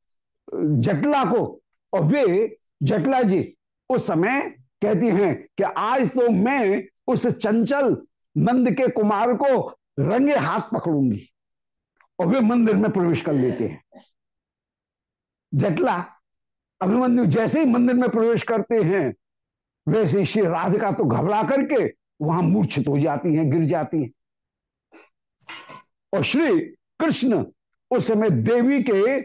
जटला को और वे जटला जी उस समय कहती हैं कि आज तो मैं उस चंचल नंद के कुमार को रंगे हाथ पकड़ूँगी और वे मंदिर में प्रवेश कर लेते हैं। जटला अभिमन्यु जैसे ही मंदिर में प्रवेश करते हैं, वैसे श्री राधिका तो घबरा करके वहाँ मूर्छित हो जाती हैं, गिर जाती हैं। और श्री कृष्ण उस समय देवी के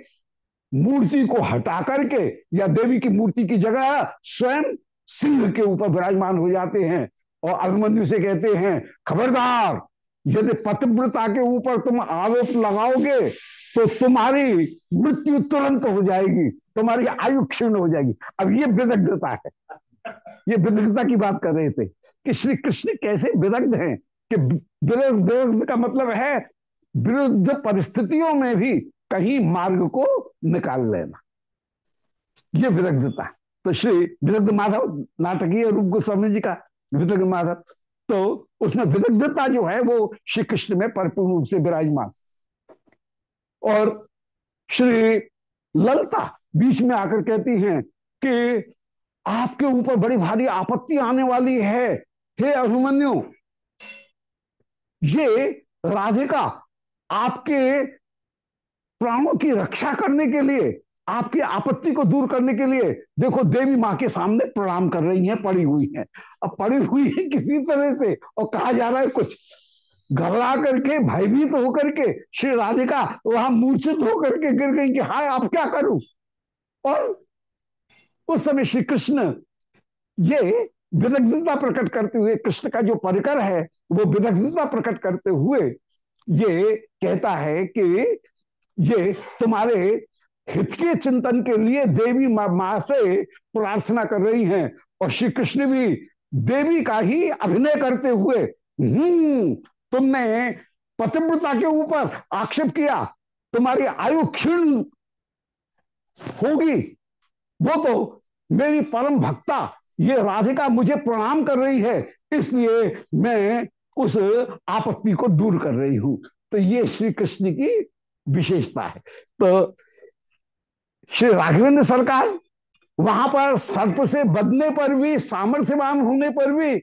मूर्ति को हटा करके, या देवी की मूर्ति की जगह स्वयं सिंह के ऊपर विराजमान हो जाते हैं, और अभिमन्यु से कहते हैं, खबरदार, यदि पतिव्रता के ऊपर तुम आरोप लगाओगे तो तुम्हारी मृत्यु तुरंत हो जाएगी, तुम्हारी आयु क्षीण हो जाएगी। अब ये विदग्धता है। ये विदग्धता की बात कर रहे थे कि श्री कृष्ण कैसे विदग्ध हैं कि विदग्ध का मतलब है विरुद्ध परिस्थितियों में भी कहीं मार्ग को निकाल लेना। ये विदग्धता तो श्री विदग्ध माधव, नाटकीय रूप गोस्वामी जी का विदग्ध माधव तो उसमें विदग्धता जो है वो श्री कृष्ण में परिपूर्ण रूप से विराजमान। और श्री ललता बीच में आकर कहती हैं कि आपके ऊपर बड़ी भारी आपत्ति आने वाली है। हे अभिमन्यु, ये राधिका आपके प्राणों की रक्षा करने के लिए, आपकी आपत्ति को दूर करने के लिए, देखो देवी माँ के सामने प्रणाम कर रही हैं, पड़ी हुई हैं। अब पड़ी हुई है किसी तरह से, और कहा जा रहा है कुछ? घबरा करके, भयभीत तो होकर के, श्री राधिका वहाँ मूर्छित होकर के गिर गई कि, हाय आप क्या करूँ? और उस समय श्री कृष्ण ये विदग्धता प्रकट करते हुए, कृष्ण का जो परिकर है, वो विदग्धता प्रकट करते हुए ये कहता है कि, ये तुम्हारे हित के चिंतन के लिए देवी माँ से प्रार्थना कर रही हैं। और श्री कृष्ण भी देवी का ही अभिनय करते हुए हम्म तुमने पतिव्रता के ऊपर आक्षेप किया, तुम्हारी आयु क्षीण होगी। वो तो मेरी परम भक्ता, ये राधिका मुझे प्रणाम कर रही है, इसलिए मैं उस आपत्ति को दूर कर रही हूँ। तो ये श्री कृष्ण की विशेषता है। तो श्री राघवेंद्र सरकार, वहाँ पर सर्प से बदने पर भी, सामर्थ्यवान होने पर भी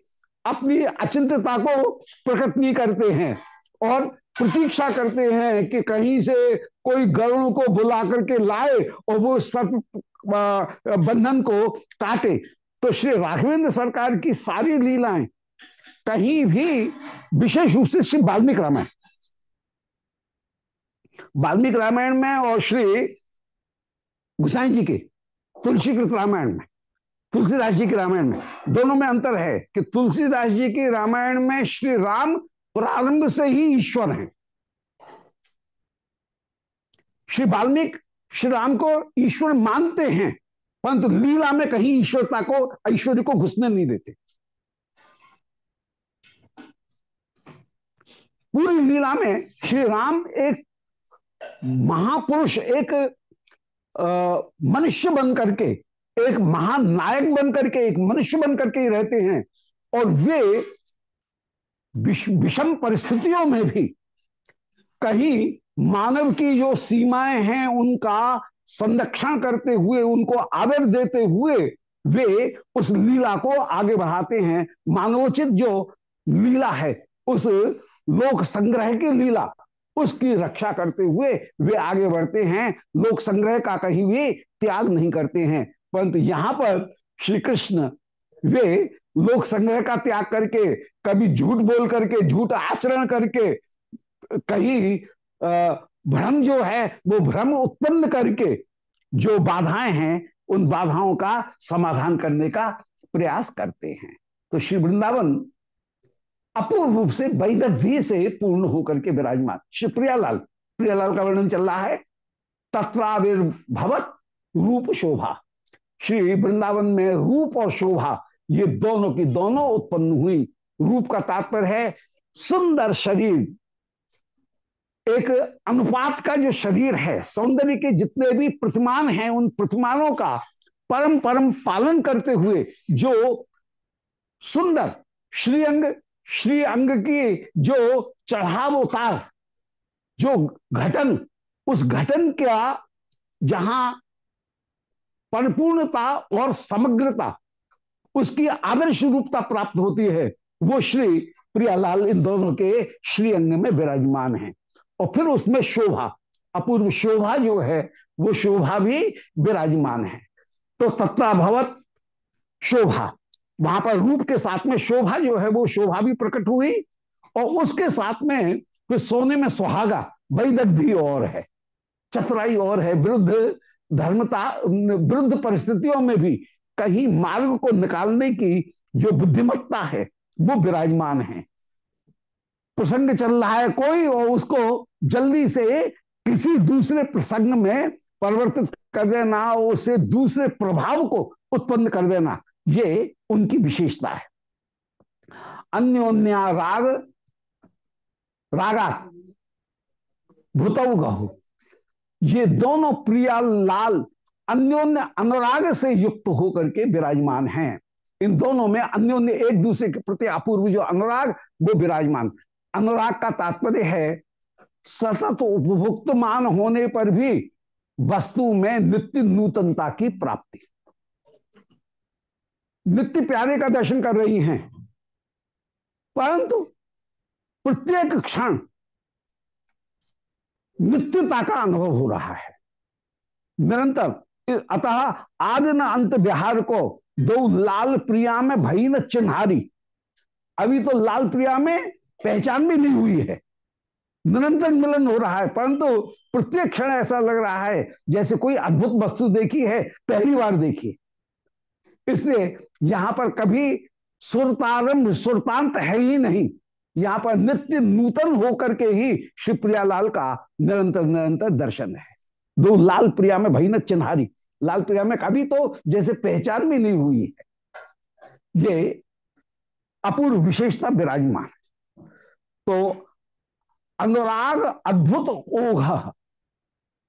अपनी अचिंतता को प्रकट नहीं करते हैं और प्रतीक्षा करते हैं कि कहीं से कोई गरुण को बुला करके लाए और वो सर्प बंधन को काटे। तो श्री राघवेंद्र सरकार की सारी लीलाएँ कहीं भी विशेष रूप से श्री वाल्मीकि रामायण। वाल्मीकि रामायण में और श्री गुसाई जी के तुलसीकृत रामायण में। तुलसीदास जी के रामायण में। दोनों में अंतर है कि तुलसीदास जी के रामायण में श्री राम प्रारंभ से ही ईश्वर हैं। श्री वाल्मीकि श्री राम को ईश्वर मानते हैं, परंतु लीला में कहीं ईश्वरता को, ऐश्वर्य को घुसने नहीं देते। पूरी लीला में श्री राम एक महापुरुष, एक मनुष्य बन करके एक महान नायक बन करके, एक मनुष्य बन करके ही रहते हैं। और वे विषम परिस्थितियों में भी कहीं मानव की जो सीमाएँ हैं, उनका संरक्षण करते हुए, उनको आदर देते हुए वे उस लीला को आगे बढ़ाते हैं। मानवोचित जो लीला है, उस लोक संग्रह की लीला, उसकी रक्षा करते हुए वे आगे बढ़ते हैं। लोक संग्रह का कहीं भी त्याग नहीं करते हैं। परंतु यहाँ पर श्री कृष्ण, वे लोक संग्रह का त्याग करके, कभी झूठ बोल करके, झूठ आचरण करके, कहीं भ्रम जो है, वो भ्रम उत्पन्न करके जो बाधाएँ हैं, उन बाधाओं का समाधान करने का प्रयास करते हैं। तो श्री वृंदावन अपूर्ण रूप से वैदग्धी से पूर्ण होकर के विराजमान। श्री प्रियालाल प्रियालाल का वर्णन चल रहा है तत्वाविर्भवत रूप शोभा। श्री वृंदावन में रूप और शोभा, ये दोनों की दोनों उत्पन्न हुई। रूप का तात्पर्य है, सुंदर शरीर। एक अनुपात का जो शरीर है, सौंदर्य के जितने भी प्रतिमान हैं, उन प्रतिमानों का परम परम पालन करते हुए जो सुंदर श्रीअंग श्री अंग की जो चढ़ाव उतार, जो घटन, उस घटन का जहाँ परिपूर्णता और समग्रता, उसकी आदर्श रूपता प्राप्त होती है। वो श्री प्रियालाल इन दोनों के श्री अंग में विराजमान है। और फिर उसमें शोभा, अपूर्व शोभा जो है, वो शोभा भी विराजमान है। तो तत्वाभवत शोभा, वहाँ पर रूप के साथ में शोभा जो है, वो शोभा भी प्रकट हुई। और उसके साथ में फिर सोने में सुहागा, वैदक भी और है, चतुराई और है विरुद्ध धर्मता विरुद्ध परिस्थितियों में भी कहीं मार्ग को निकालने की जो बुद्धिमत्ता है, वो विराजमान है। प्रसंग चल रहा है कोई और उसको जल्दी से किसी दूसरे प्रसंग में परिवर्तित कर देना, उसे दूसरे प्रभाव को उत्पन्न कर देना, ये उनकी विशेषता है। अन्योन्या राग रागा भूतव गहु। ये दोनों प्रिया लाल अन्योन्य अनुराग से युक्त होकर के विराजमान हैं। इन दोनों में अन्योन्य एक दूसरे के प्रति अपूर्व जो अनुराग, वो विराजमान। अनुराग का तात्पर्य है, सतत उपभुक्त मान होने पर भी वस्तु में नित्य नूतनता की प्राप्ति। नित्य प्यारे का दर्शन कर रही हैं। परंतु प्रत्येक क्षण नित्यता का अनुभव हो रहा है। निरंतर, अतः आदि न अंत बिहार को दो लाल प्रिया में भई न चिन्हारी। अभी तो लाल प्रिया में पहचान भी नहीं हुई है। निरंतर मिलन हो रहा है, परंतु प्रत्येक क्षण ऐसा लग रहा है जैसे कोई अद्भुत वस्तु देखी है, पहली बार देखी इसलिए यहाँ पर कभी सुरतारंभ सुरतांत है ही नहीं। यहाँ पर नित्य नूतन होकर के ही शिवप्रिया लाल का निरंतर निरंतर दर्शन है। दो लाल प्रिया में भई न चिन्हारी। लाल प्रिया में कभी तो जैसे पहचान भी नहीं हुई है। ये अपूर्व विशेषता विराजमान तो अनुराग अद्भुत ओघ।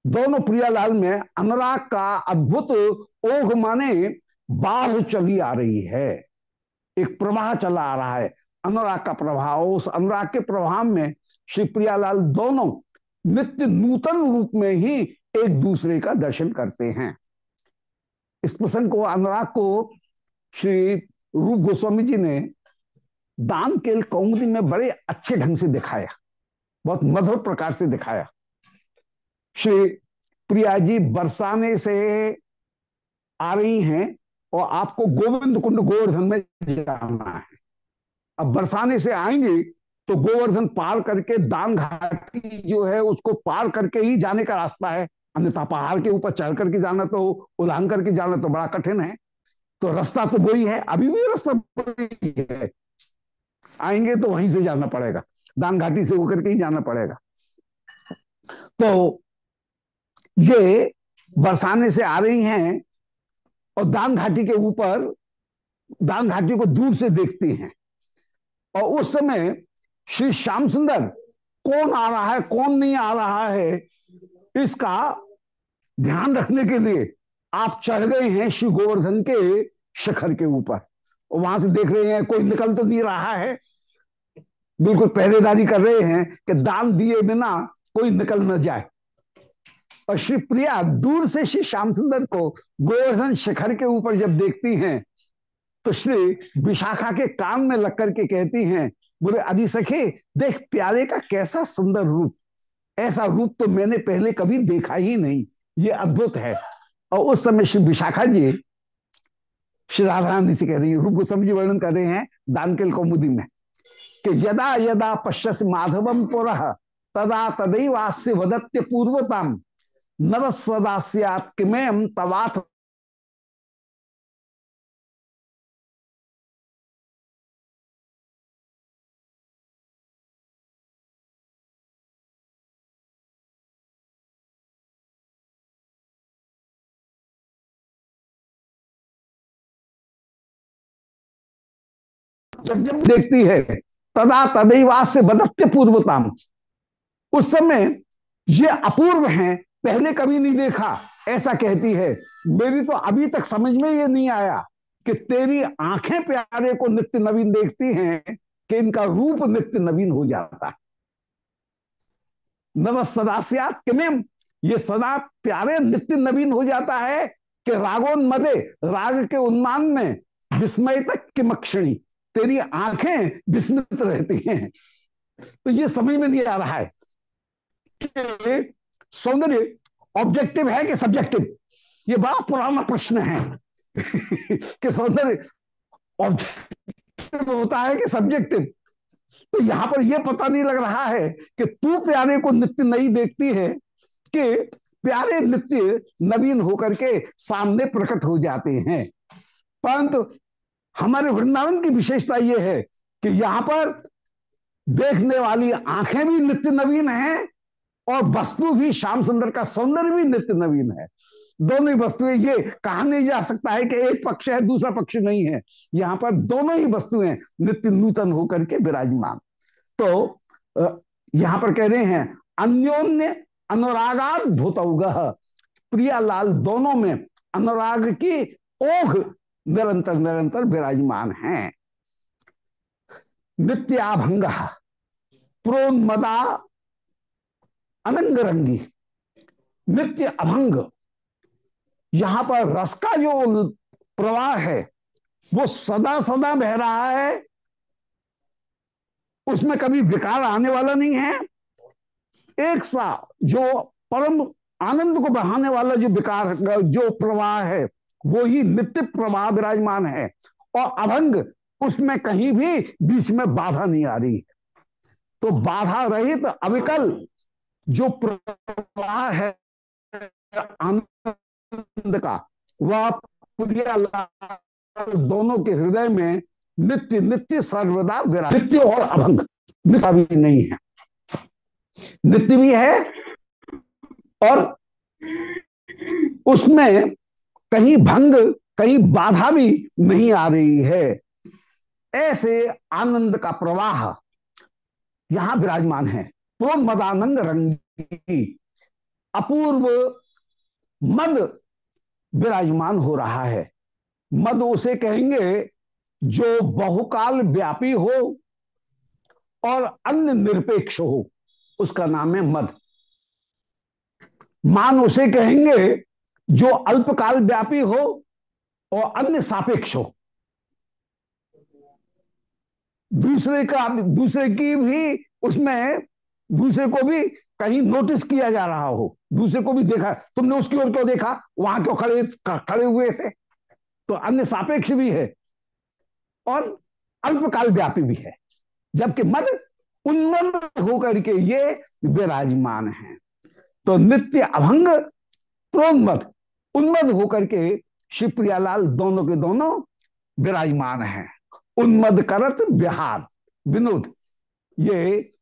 दोनों प्रियालाल में अनुराग का अद्भुत ओघ माने बाढ़ चली आ रही है। एक प्रवाह चला आ रहा है। अनुराग का प्रभाव, उस अनुराग के प्रभाव में श्री प्रियालाल दोनों नित्य नूतन रूप में ही एक दूसरे का दर्शन करते हैं। इस प्रसंग को, अनुराग को श्री रूप गोस्वामी जी ने दान केल कौमुदी में बड़े अच्छे ढंग से दिखाया, बहुत मधुर प्रकार से दिखाया। श्री प्रिया जी बरसाने से आ रही हैं और आपको गोविंद कुंड गोवर्धन में जाना है। अब बरसाने से आएँगे तो गोवर्धन पार करके दान घाटी जो है उसको पार करके ही जाने का रास्ता है। अन्यथा पहाड़ के ऊपर चढ़ करके जाना तो उलांग करके जाना तो बड़ा कठिन है। तो रास्ता तो वही है, अभी भी रास्ता वही है। आएँगे तो वहीं से जाना पड़ेगा, दान घाटी से होकर के ही जाना पड़ेगा। तो ये बरसाने से आ रही हैं और दान घाटी के ऊपर, दान घाटी को दूर से देखती हैं। और उस समय श्री श्याम सुंदर, कौन आ रहा है, कौन नहीं आ रहा है, इसका ध्यान रखने के लिए आप चढ़ गए हैं श्री गोवर्धन के शिखर के ऊपर। वहाँ से देख रहे हैं, कोई निकल तो नहीं रहा है। बिल्कुल पहरेदारी कर रहे हैं कि दान दिए बिना कोई निकल न जाए। और श्री प्रिया दूर से श्री श्याम सुंदर को गोवर्धन शिखर के ऊपर जब देखती हैं तो श्री विशाखा के कान में लग करके कहती हैं, बोले अजी सखे, देख, प्यारे का कैसा सुंदर रूप। ऐसा रूप तो मैंने पहले कभी देखा ही नहीं। ये अद्भुत है। और उस समय श्री विशाखा जी, श्री राधा से कह रही है रूप गोस्वामी जी, वर्णन कर रहे हैं दानकेल कौमुदी में, कि यदा यदा पश्यस माधवम पुरः, तदा तदैवास्य वदत्य पूर्वतम नव सदास्यात किमेम तवाथ जब देखती है, तदा तदैवास से बदत्य पूर्वताम उस समय ये अपूर्व हैं, पहले कभी नहीं देखा, ऐसा कहती है। मेरी तो अभी तक समझ में ये नहीं आया कि तेरी आँखें प्यारे को नित्य नवीन देखती हैं, कि इनका रूप नित्य नवीन हो जाता। है नव सदास्यास किमेम ये सदा प्यारे नित्य नवीन हो जाता है, कि रागोन्मदे, राग के उन्मान में विस्मय तक की मक्षणी तेरी आँखें विस्मित रहती हैं। तो ये समझ में नहीं आ रहा है कि सौंदर्य ऑब्जेक्टिव है कि सब्जेक्टिव ये बड़ा पुराना प्रश्न है [laughs] कि सौंदर्य ऑब्जेक्टिव होता है कि सब्जेक्टिव तो यहाँ पर यह पता नहीं लग रहा है कि तू प्यारे को नित्य नहीं देखती है कि प्यारे नित्य नवीन होकर के सामने प्रकट हो जाते हैं। परंतु हमारे वृंदावन की विशेषता यह है कि यहाँ पर देखने वाली आँखें भी नित्य नवीन हैं और वस्तु भी श्याम सुंदर का सौंदर्य भी नित्य नवीन है। दोनों ही वस्तुएँ, ये कहा नहीं जा सकता है कि एक पक्ष है, दूसरा पक्ष नहीं है। यहाँ पर दोनों ही वस्तुएँ नित्य नूतन होकर के विराजमान। तो यहाँ पर कह रहे हैं, अन्योन्य अनुरागात भूतौग प्रियालाल, दोनों में अनुराग की ओघ निरंतर निरंतर विराजमान है। नित्याभंग, प्रोन्मदा अनंग रंगी नित्य अभंग यहाँ पर रस का जो प्रवाह है, वो सदा सदा बह रहा है। उसमें कभी विकार आने वाला नहीं है। एक सा जो परम आनंद को बढ़ाने वाला जो विकार, जो प्रवाह है वो ही नित्य प्रवाह विराजमान है। और अभंग उसमें कहीं भी बीच में बाधा नहीं आ रही। तो बाधा रहित तो अविकल जो प्रवाह है आनंद का, वह दोनों के हृदय में नित्य नित्य सर्वदा विराज नित्य और अभंग नहीं है। नित्य भी है और उसमें कहीं भंग, कहीं बाधा भी नहीं आ रही है। ऐसे आनंद का प्रवाह यहाँ विराजमान है। पूर्व मदानंद रंगी अपूर्व मद विराजमान हो रहा है। मद उसे कहेंगे जो बहुकाल व्यापी हो और अन्य निरपेक्ष हो, उसका नाम है मद। मान उसे कहेंगे जो अल्पकाल व्यापी हो और अन्य सापेक्ष हो। दूसरे का, दूसरे की भी उसमें, दूसरे को भी कहीं नोटिस किया जा रहा हो। दूसरे को भी देखा। तुमने उसकी ओर क्यों देखा? वहाँ क्यों खड़े खड़े हुए थे? तो अन्य सापेक्ष भी है और अल्पकाल व्यापी भी है। जबकि मद उन्मद होकर के ये विराजमान है। तो नित्य अभंग, प्रोन्मद उन्मद होकर के शिवप्रियालाल दोनों के दोनों विराजमान हैं। उन्मद करत बिहार। विनोद, ये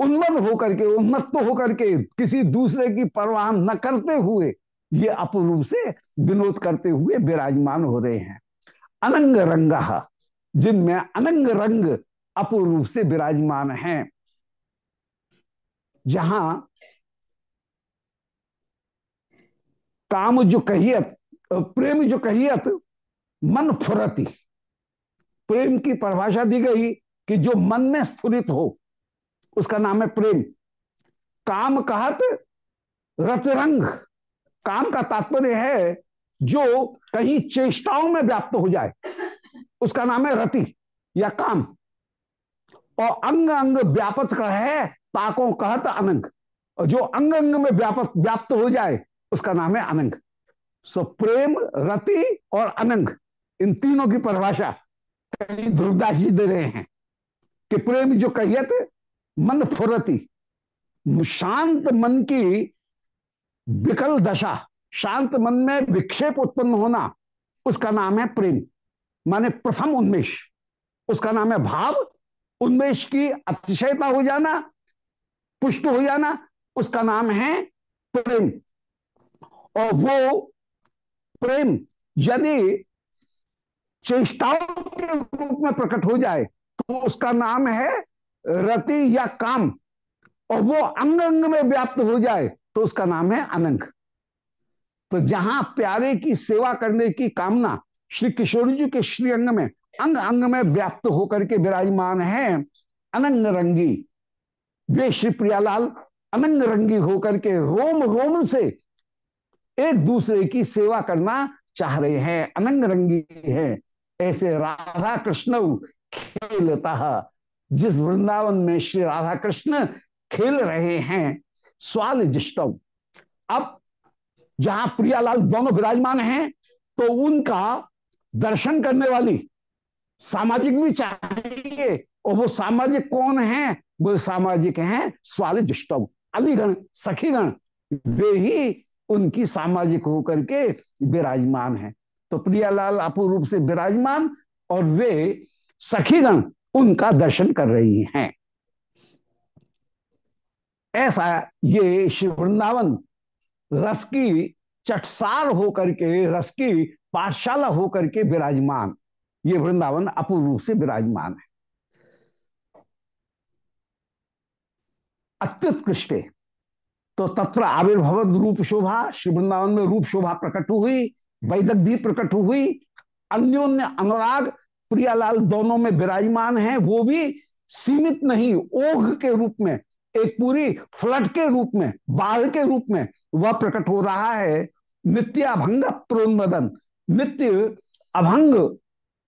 उन्मद होकर के, उन्मत्त होकर के किसी दूसरे की परवाह न करते हुए, ये अपूर्व से विनोद करते हुए विराजमान हो रहे हैं। अनंग रंग जिनमें अनंग रंग अपूर्व से विराजमान हैं। जहाँ काम जो कहियत प्रेम जो कहियत, मन फुरती। प्रेम की परिभाषा दी गई कि जो मन में स्फुरित हो, उसका नाम है प्रेम। काम कहत, रतरंग। काम का तात्पर्य है जो कहीं चेष्टाओं में व्याप्त हो जाए, उसका नाम है रति या काम। और अंग अंग व्यापक है ताकों कहत, अनंग। और जो अंग अंग में व्यापक व्याप्त हो जाए उसका नाम है अनंग। सो प्रेम, रति और अनंग, इन तीनों की परिभाषा कहीं ध्रुवदास जी दे रहे हैं कि प्रेम जो कहियत, मन फुरती, शांत मन की विकल दशा, शांत मन में विक्षेप उत्पन्न होना, उसका नाम है प्रेम। माने प्रथम उन्मेष, उसका नाम है भाव, उन्मेष की अतिशयता हो जाना, पुष्ट हो जाना, उसका नाम है प्रेम। और वो प्रेम, यदि चेष्टाओं के रूप में प्रकट हो जाए तो उसका नाम है रति या काम। और वो अंग अंग में व्याप्त हो जाए तो उसका नाम है अनंग। तो जहाँ प्यारे की सेवा करने की कामना श्री किशोर जी के श्री अंग में अंग अंग में व्याप्त होकर के विराजमान है अनंग रंगी। वे श्री प्रियालाल अनंग रंगी होकर के रोम रोम से एक दूसरे की सेवा करना चाह रहे हैं अनंग रंगी है। ऐसे राधा कृष्ण खेलता जिस वृंदावन में श्री राधा कृष्ण खेल रहे हैं, स्वाल जिष्टव अब जहाँ प्रियालाल दोनों विराजमान हैं तो उनका दर्शन करने वाली सामाजिक भी चाहिए, और वो सामाजिक कौन है? वो सामाजिक हैं स्वाल जिष्टव अलीगण, सखीगण, वे ही उनकी सामाजिक होकर के विराजमान है। तो प्रियालाल अपूर्व रूप से विराजमान और वे सखीगण उनका दर्शन कर रही हैं। ऐसा ये श्री वृंदावन रस की चटसार होकर के, रस की पाठशाला होकर के विराजमान। ये वृंदावन अपूर्व से विराजमान है। अत्युत्कृष्ट। तो तत्र आविर्भव रूप शोभा, श्री वृंदावन में रूप शोभा प्रकट हुई वैदग्धि प्रकट हुई। अन्योन्य अनुराग, प्रियालाल दोनों में विराजमान है, वो भी सीमित नहीं, ओघ के रूप में, एक पूरी फ्लड के रूप में, बाढ़ के रूप में वह प्रकट हो रहा है। नित्य अभंग प्रोन्मदन, नित्य अभंग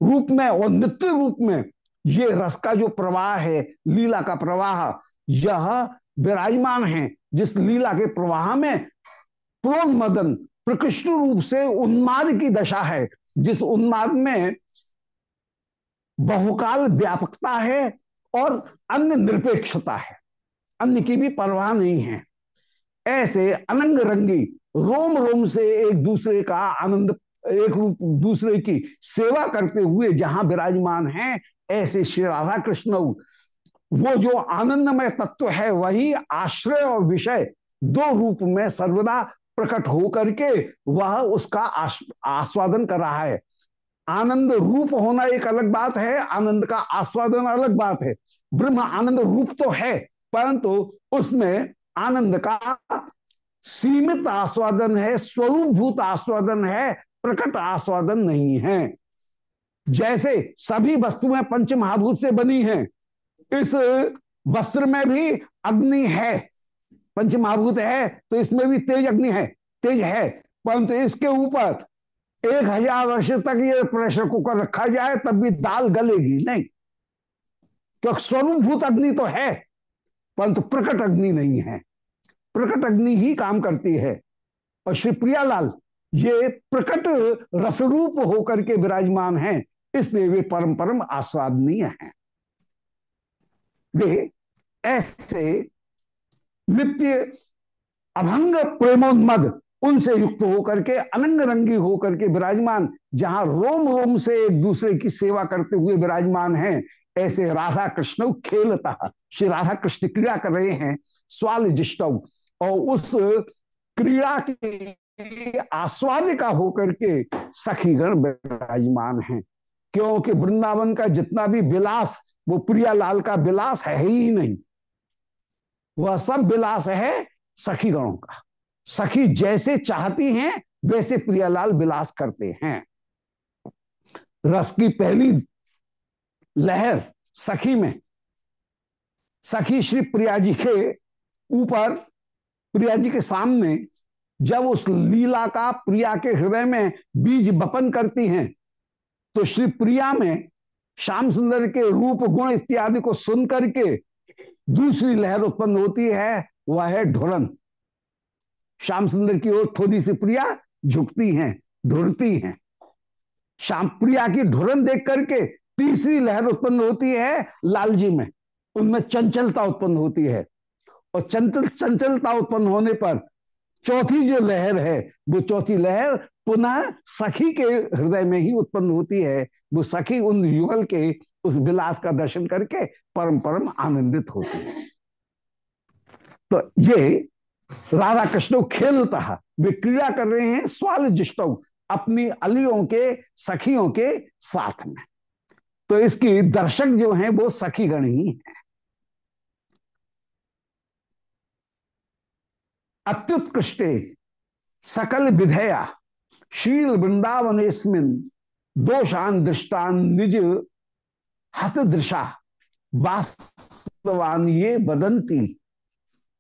रूप में और नित्य रूप में ये रस का जो प्रवाह है, लीला का प्रवाह, यह विराजमान है। जिस लीला के प्रवाह में प्रोन्मदन प्रकृष्ट रूप से उन्माद की दशा है, जिस उन्माद में बहुकाल व्यापकता है और अन्य निरपेक्षता है, अन्य की भी परवाह नहीं है। ऐसे अनंग रंगी रोम रोम से एक दूसरे का आनंद, एक रूप दूसरे की सेवा करते हुए जहाँ विराजमान हैं, ऐसे श्री राधा कृष्ण वो जो आनंदमय तत्व है, वही आश्रय और विषय दो रूप में सर्वदा प्रकट होकर के वह उसका आस्वादन कर रहा है। आनंद रूप होना एक अलग बात है, आनंद का आस्वादन अलग बात है। ब्रह्म आनंद रूप तो है, परंतु उसमें आनंद का सीमित आस्वादन है स्वरूप भूत आस्वादन है, प्रकट आस्वादन नहीं है। जैसे सभी वस्तुएँ पंच महाभूत से बनी हैं इस वस्त्र में भी अग्नि है। पंच महाभूत है तो इसमें भी तेज अग्नि है, तेज है। परंतु इसके ऊपर एक हज़ार वर्ष तक ये प्रेशर कुकर रखा जाए, तब भी दाल गलेगी नहीं। क्योंकि स्वरूपभूत अग्नि तो है, परंतु प्रकट अग्नि नहीं है। प्रकट अग्नि ही काम करती है। और श्री प्रियालाल ये प्रकट रसरूप होकर के विराजमान हैं, इसलिए वे परम परम आस्वादनीय हैं। वे ऐसे नित्य अभंग प्रेमोन्मद उनसे युक्त होकर के, अनंग रंगी होकर के विराजमान, जहाँ रोम रोम से एक दूसरे की सेवा करते हुए विराजमान हैं, ऐसे राधा कृष्ण खेलता, श्री राधा कृष्ण क्रीड़ा कर रहे हैं, स्वाल जिष्टव। और उस क्रीड़ा की आस्वादिका होकर के सखीगण विराजमान हैं। क्योंकि वृंदावन का जितना भी विलास वो प्रियालाल का विलास है, ही नहीं। वह सब विलास है सखीगणों का। सखी जैसे चाहती हैं, वैसे प्रियालाल विलास करते हैं। रस की पहली लहर सखी में। सखी श्री प्रिया जी के ऊपर, प्रिया जी के सामने, जब उस लीला का प्रिया के हृदय में बीज बपन करती हैं तो श्री प्रिया में श्याम सुंदर के रूप, गुण इत्यादि को सुन करके दूसरी लहर उत्पन्न होती है, वह है ढुरन। श्याम सुंदर की ओर थोड़ी सी प्रिया झुकती हैं ढुरती हैं। श्याम प्रिया की ढुरन देख करके तीसरी लहर उत्पन्न होती है लालजी में। उनमें चंचलता उत्पन्न होती है। और चंचल, चंचलता उत्पन्न होने पर चौथी जो लहर है, वो चौथी लहर पुनः सखी के हृदय में ही उत्पन्न होती है। वो सखी उन युगल के उस विलास का दर्शन करके परम परम आनंदित होती है। तो ये राधा कृष्ण खेलता, वे क्रीड़ा कर रहे हैं स्वाल जिष्ट अपनी अलियों के, सखियों के साथ में। तो इसकी दर्शक जो हैं वो सखीगण ही है। अत्युत्कृष्टे सकल विधेया, शील वृंदावन दोषान दृष्टान निज हत दृशा वास्तवान ये बदंती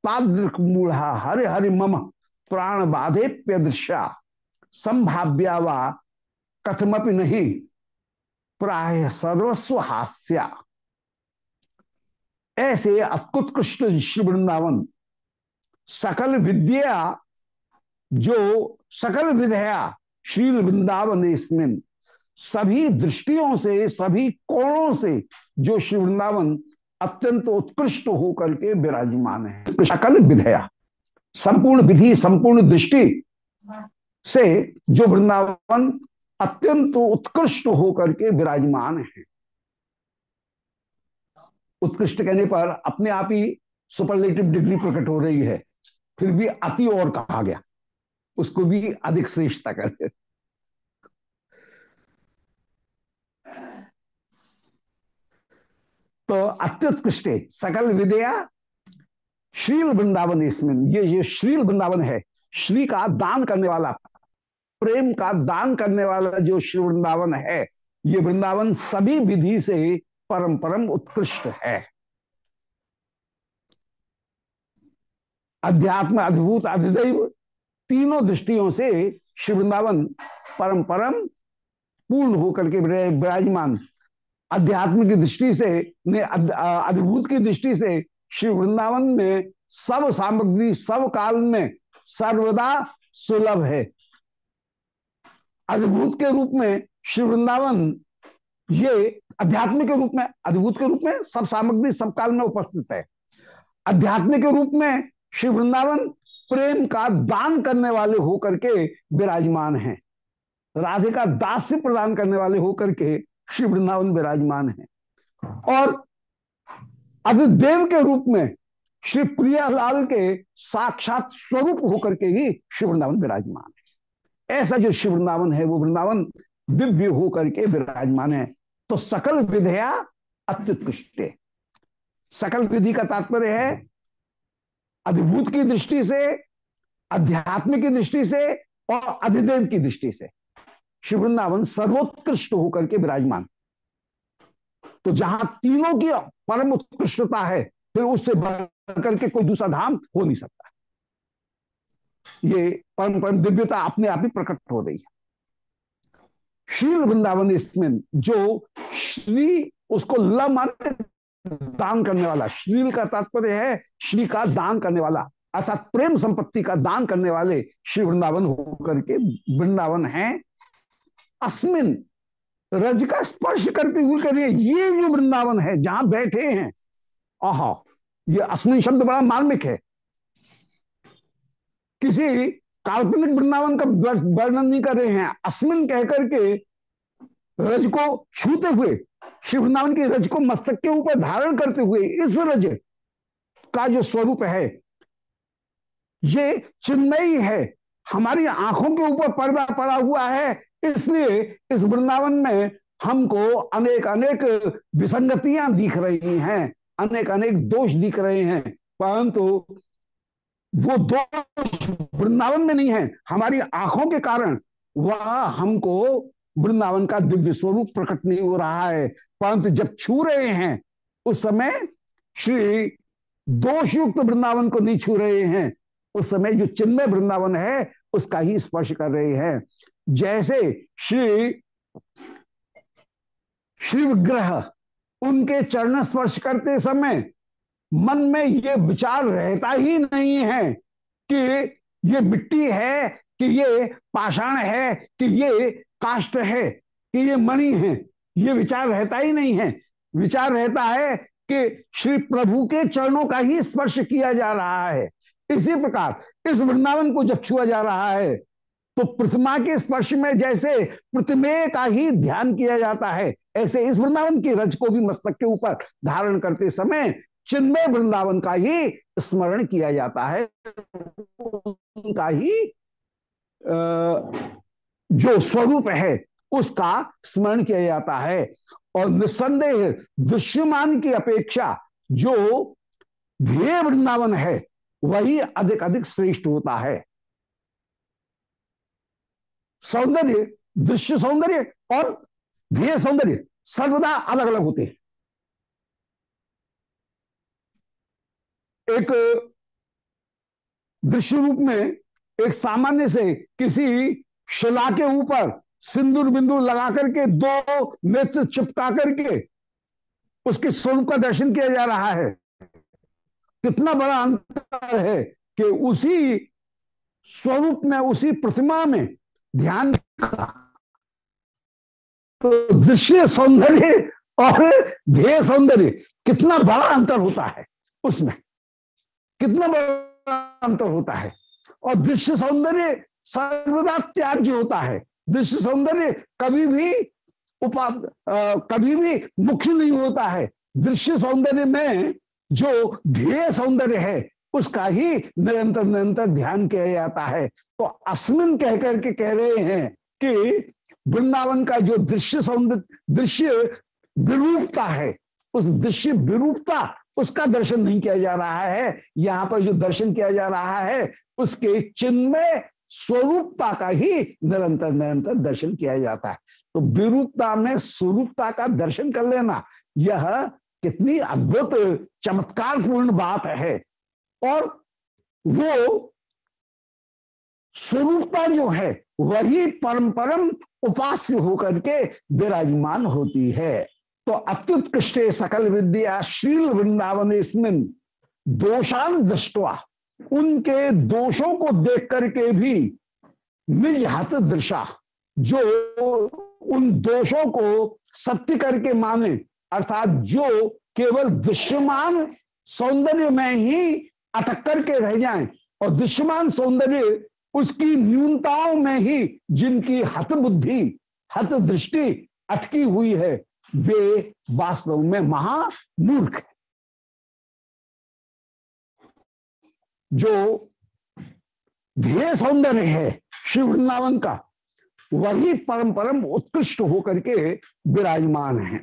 तादृक मूढ़ा हरे हरि मम प्राण बाधे प्यदृश्या संभाव्या व कथमपि नहीं, प्राय सर्वस्व हास्या ऐसे अत्युत्कृष्ट श्री वृंदावन सकल विद्या जो सकल विधया श्री वृंदावन स्मिन सभी दृष्टियों से, सभी कोणों से जो श्री वृंदावन अत्यंत उत्कृष्ट होकर के विराजमान है। सकल विधया संपूर्ण विधि, संपूर्ण दृष्टि से जो वृंदावन अत्यंत उत्कृष्ट होकर के विराजमान है। उत्कृष्ट कहने पर अपने आप ही सुपरलेटिव डिग्री प्रकट हो रही है। फिर भी अति और कहा गया। उसको भी अधिक श्रेष्ठता कर तो अत्युत्कृष्ट सकल विद्या श्रील वृंदावन इसमें, ये जो श्रील वृंदावन है, श्री का दान करने वाला, प्रेम का दान करने वाला जो श्री वृंदावन है, ये वृंदावन सभी विधि से परम परम उत्कृष्ट है। अध्यात्म अद्भुत अधिदैव तीनों दृष्टियों से श्री वृंदावन परम परम पूर्ण होकर के विराजमान। अध्यात्म की दृष्टि से ने अद्भुत की दृष्टि से श्री वृंदावन में सब सामग्री सब काल में सर्वदा सुलभ है। अद्भुत के रूप में श्री वृंदावन ये अध्यात्म के रूप में, अद्भुत के रूप में सब सामग्री, सब काल में उपस्थित है। अध्यात्म के रूप में श्री वृंदावन प्रेम का दान करने वाले होकर के विराजमान हैं। राधे का दास से प्रदान करने वाले होकर के श्री वृंदावन विराजमान है। और अधिदेव के रूप में श्री प्रियालाल के साक्षात स्वरूप होकर के ही श्री वृंदावन विराजमान है। ऐसा जो श्री वृंदावन है, वो वृंदावन दिव्य होकर के विराजमान है। तो सकल विधया अत्युत्कृष्ट सकल विधि का तात्पर्य है अधिभूत की दृष्टि से, अध्यात्म की दृष्टि से और अधिदेव की दृष्टि से। श्री वृंदावन सर्वोत्कृष्ट होकर के विराजमान। तो जहाँ तीनों की परम उत्कृष्टता है, फिर उससे बढ़कर के कोई दूसरा धाम हो नहीं सकता। ये परम परम दिव्यता अपने आप ही प्रकट हो रही है। श्री वृंदावन इसमें जो श्री उसको ल माने दान करने वाला। श्रील का तात्पर्य है श्री का दान करने वाला। अर्थात प्रेम संपत्ति का दान करने वाले श्री वृंदावन होकर के वृंदावन है। अस्मिन रज का स्पर्श करते हुए करिए ये जो वृंदावन है, जहाँ बैठे हैं, आह, ये अस्मिन शब्द बड़ा मार्मिक है। किसी काल्पनिक वृंदावन का वर्णन नहीं कर रहे हैं। अस्मिन कहकर के रज को छूते हुए श्री वृंदावन की रज को मस्तक के ऊपर धारण करते हुए इस रज का जो स्वरूप है, ये चिन्मयी है। हमारी आँखों के ऊपर पर्दा पड़ा हुआ है, इसलिए इस वृंदावन में हमको अनेक अनेक विसंगतियाँ दिख रही हैं अनेक अनेक दोष दिख रहे हैं, परंतु वो दोष वृंदावन में नहीं है। हमारी आँखों के कारण वह हमको वृंदावन का दिव्य स्वरूप प्रकट नहीं हो रहा है। परंतु जब छू रहे हैं, उस समय श्री दोषयुक्त वृंदावन को नहीं छू रहे हैं। उस समय जो चिन्मय वृंदावन है, उसका ही स्पर्श कर रहे हैं। जैसे श्री श्री विग्रह उनके चरण स्पर्श करते समय मन में ये विचार रहता ही नहीं है कि ये मिट्टी है, कि ये पाषाण है, कि ये काष्ट है कि ये मणि है? ये विचार रहता ही नहीं है। विचार रहता है कि श्री प्रभु के चरणों का ही स्पर्श किया जा रहा है। इसी प्रकार इस वृंदावन को जब छुआ जा रहा है तो प्रतिमा के स्पर्श में जैसे प्रतिमेय का ही ध्यान किया जाता है, ऐसे इस वृंदावन की रज को भी मस्तक के ऊपर धारण करते समय चिन्मय वृंदावन का ही स्मरण किया जाता है। उनका ही जो स्वरूप है, उसका स्मरण किया जाता है। और निस्संदेह दृश्यमान की अपेक्षा जो ध्येय वृंदावन है, वही अधिक अधिक श्रेष्ठ होता है। सौंदर्य, दृश्य सौंदर्य और ध्येय सौंदर्य सर्वदा अलग अलग होते हैं। एक दृश्य रूप में एक सामान्य से किसी शिला के ऊपर सिंदूर बिंदु लगा करके, दो नेत्र चिपका करके उसके स्वरूप का दर्शन किया जा रहा है। कितना बड़ा अंतर है कि उसी स्वरूप में, उसी प्रतिमा में ध्यान तो दृश्य सौंदर्य और ध्येय सौंदर्य कितना बड़ा अंतर होता है उसमें। कितना बड़ा अंतर होता है। और दृश्य सौंदर्य सर्वदा त्याज्य होता है। दृश्य सौंदर्य कभी भी उपा आ, कभी भी मुख्य नहीं होता है। दृश्य सौंदर्य में जो ध्येय सौंदर्य है उसका ही निरंतर निरंतर ध्यान किया जाता है। तो अस्मिन कह करके कह रहे हैं कि वृंदावन का जो दृश्य सौंदर्य दृश्य विरूपता है उस दृश्य विरूपता उसका दर्शन नहीं किया जा रहा है। यहाँ पर जो दर्शन किया जा रहा है उसके चिन्मय स्वरूपता का ही निरंतर निरंतर दर्शन किया जाता है। तो विरूपता में स्वरूपता का दर्शन कर लेना, यह कितनी अद्भुत चमत्कार पूर्ण बात है। और वो स्वरूपता जो है, वही परम परम उपास्य होकर के विराजमान होती है। तो अत्युत्कृष्ट सकल विद्या, श्रील वृंदावन, इसमें दोषान दृष्टवा उनके दोषों को देख करके भी निज हत दृशा, जो उन दोषों को सत्य करके माने, अर्थात जो केवल दृश्यमान सौंदर्य में ही अटक करके रह जाए, और दृश्यमान सौंदर्य उसकी न्यूनताओं में ही जिनकी हत बुद्धि, हत दृष्टि अटकी हुई है, वे वास्तव में महामूर्ख है। जो ध्येय सौंदर्य है श्री वृंदावन का, वही परम परम उत्कृष्ट होकर के विराजमान है।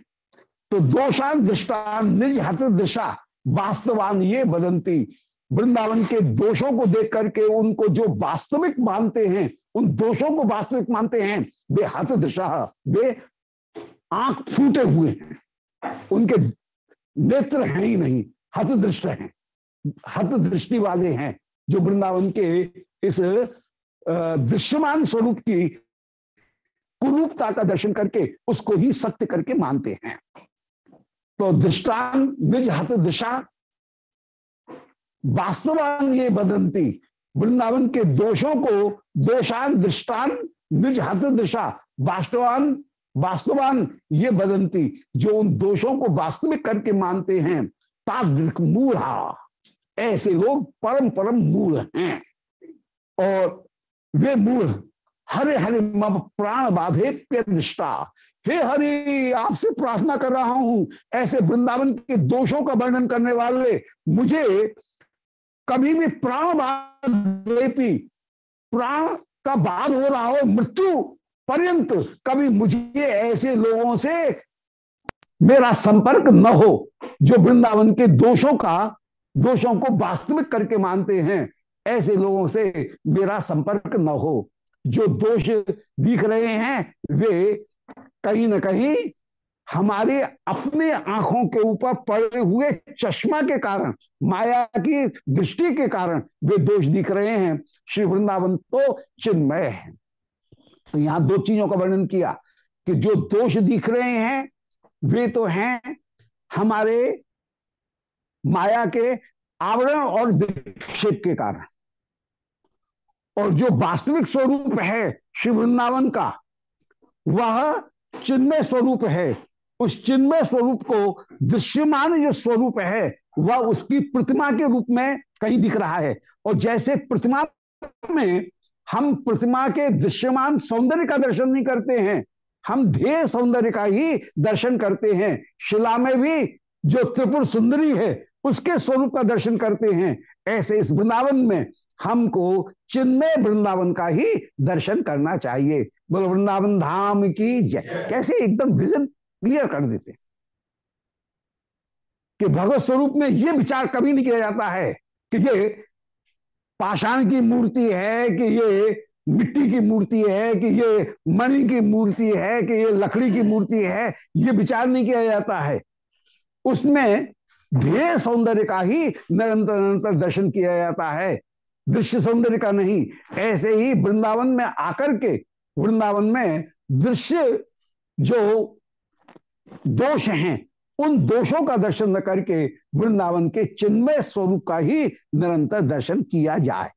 तो दोषान दृष्टान हत दिशा, वास्तवान ये बदंती। वृंदावन के दोषों को देख करके उनको जो वास्तविक मानते हैं, उन दोषों को वास्तविक मानते हैं, वे हत दिशा, वे आँख फूटे हुए हैं। उनके नेत्र हैं ही नहीं, हत दृष्ट हैं। हत दृष्टि वाले हैं, जो वृंदावन के इस दृश्यमान स्वरूप की कुरूपता का दर्शन करके उसको ही सत्य करके मानते हैं। तो दृष्टान, निज हत दिशा, वास्तवान ये बदंती, वृंदावन के दोषों को दोषान, दृष्टान, निज हत दिशा, वास्तवान वास्तवान ये बदंती, जो उन दोषों को वास्तविक करके मानते हैं। तादृक मूढ़ा। ऐसे लोग परम परम मूल हैं। और वे मूल हरे हरे प्राण बाधे प्यनिष्ठा हे हरि, आपसे प्रार्थना कर रहा हूँ, ऐसे वृंदावन के दोषों का वर्णन करने वाले, मुझे कभी भी प्राण बाधेपी प्राण का बाध हो रहा हो, मृत्यु पर्यंत कभी मुझे ऐसे लोगों से मेरा संपर्क न हो, जो वृंदावन के दोषों का दोषों को वास्तविक करके मानते हैं, ऐसे लोगों से मेरा संपर्क न हो। जो दोष दिख रहे हैं, वे कहीं ना कहीं हमारे अपने आँखों के ऊपर पड़े हुए चश्मा के कारण, माया की दृष्टि के कारण वे दोष दिख रहे हैं। श्री वृंदावन तो चिन्मय है। तो यहाँ दो चीज़ों का वर्णन किया कि जो दोष दिख रहे हैं, वे तो हैं हमारे माया के आवरण और विक्षेप के कारण। और जो वास्तविक स्वरूप है श्री वृंदावन का, वह चिन्मय स्वरूप है। उस चिन्मय स्वरूप को दृश्यमान जो स्वरूप है, वह उसकी प्रतिमा के रूप में कहीं दिख रहा है। और जैसे प्रतिमा में हम प्रतिमा के दृश्यमान सौंदर्य का दर्शन नहीं करते हैं, हम ध्येय सौंदर्य का ही दर्शन करते हैं। शिला में भी जो त्रिपुर सुंदरी है उसके स्वरूप का दर्शन करते हैं। ऐसे इस वृंदावन में हमको चिन्मय वृंदावन का ही दर्शन करना चाहिए। बोलो, वृंदावन धाम की जय। कैसे एकदम विजन क्लियर कर देते कि भगवत स्वरूप में यह विचार कभी नहीं किया जाता है कि ये पाषाण की मूर्ति है, कि ये मिट्टी की मूर्ति है, कि ये मणि की मूर्ति है, कि ये लकड़ी की मूर्ति है, ये विचार नहीं किया जाता है। उसमें ध्येय सौंदर्य का ही निरंतर निरंतर दर्शन किया जाता है। दृश्य सौंदर्य का नहीं, ऐसे ही वृंदावन में आकर के, वृंदावन में दृश्य जो दोष हैं, उन दोषों का दर्शन न करके वृंदावन के चिन्मय स्वरूप का ही निरंतर दर्शन किया जाए।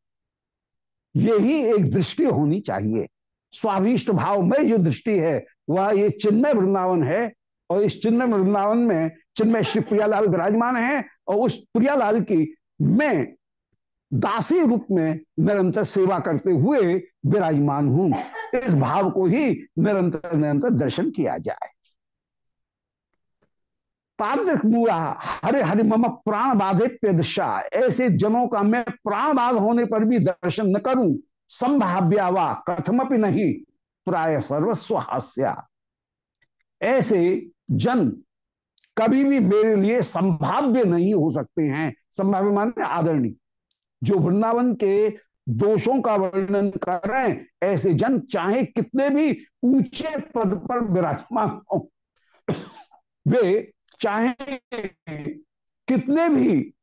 यही एक दृष्टि होनी चाहिए। स्वाभिष्ट भाव में जो दृष्टि है, वह ये चिन्मय वृंदावन है और इस चिन्मय वृंदावन में चिन्मय श्री प्रियालाल विराजमान है और उस प्रियालाल की मैं दासी रूप में निरंतर सेवा करते हुए विराजमान हूँ। इस भाव को ही निरंतर निरंतर दर्शन किया जाए। तांत्रिक मूड़ा हरे हरि मम प्राण बाधे पेदशा, ऐसे जनों का मैं प्राण बाध होने पर भी दर्शन न करूँ। संभाव्या वा कथमपि नहीं, प्राय सर्वस्व हास्या। ऐसे जन कभी भी मेरे लिए संभाव्य नहीं हो सकते हैं। संभाव्य मानते आदरणीय। जो वृंदावन के दोषों का वर्णन कर रहे हैं, ऐसे जन चाहे कितने भी ऊँचे पद पर विराजमान हो, वे चाहे कितने भी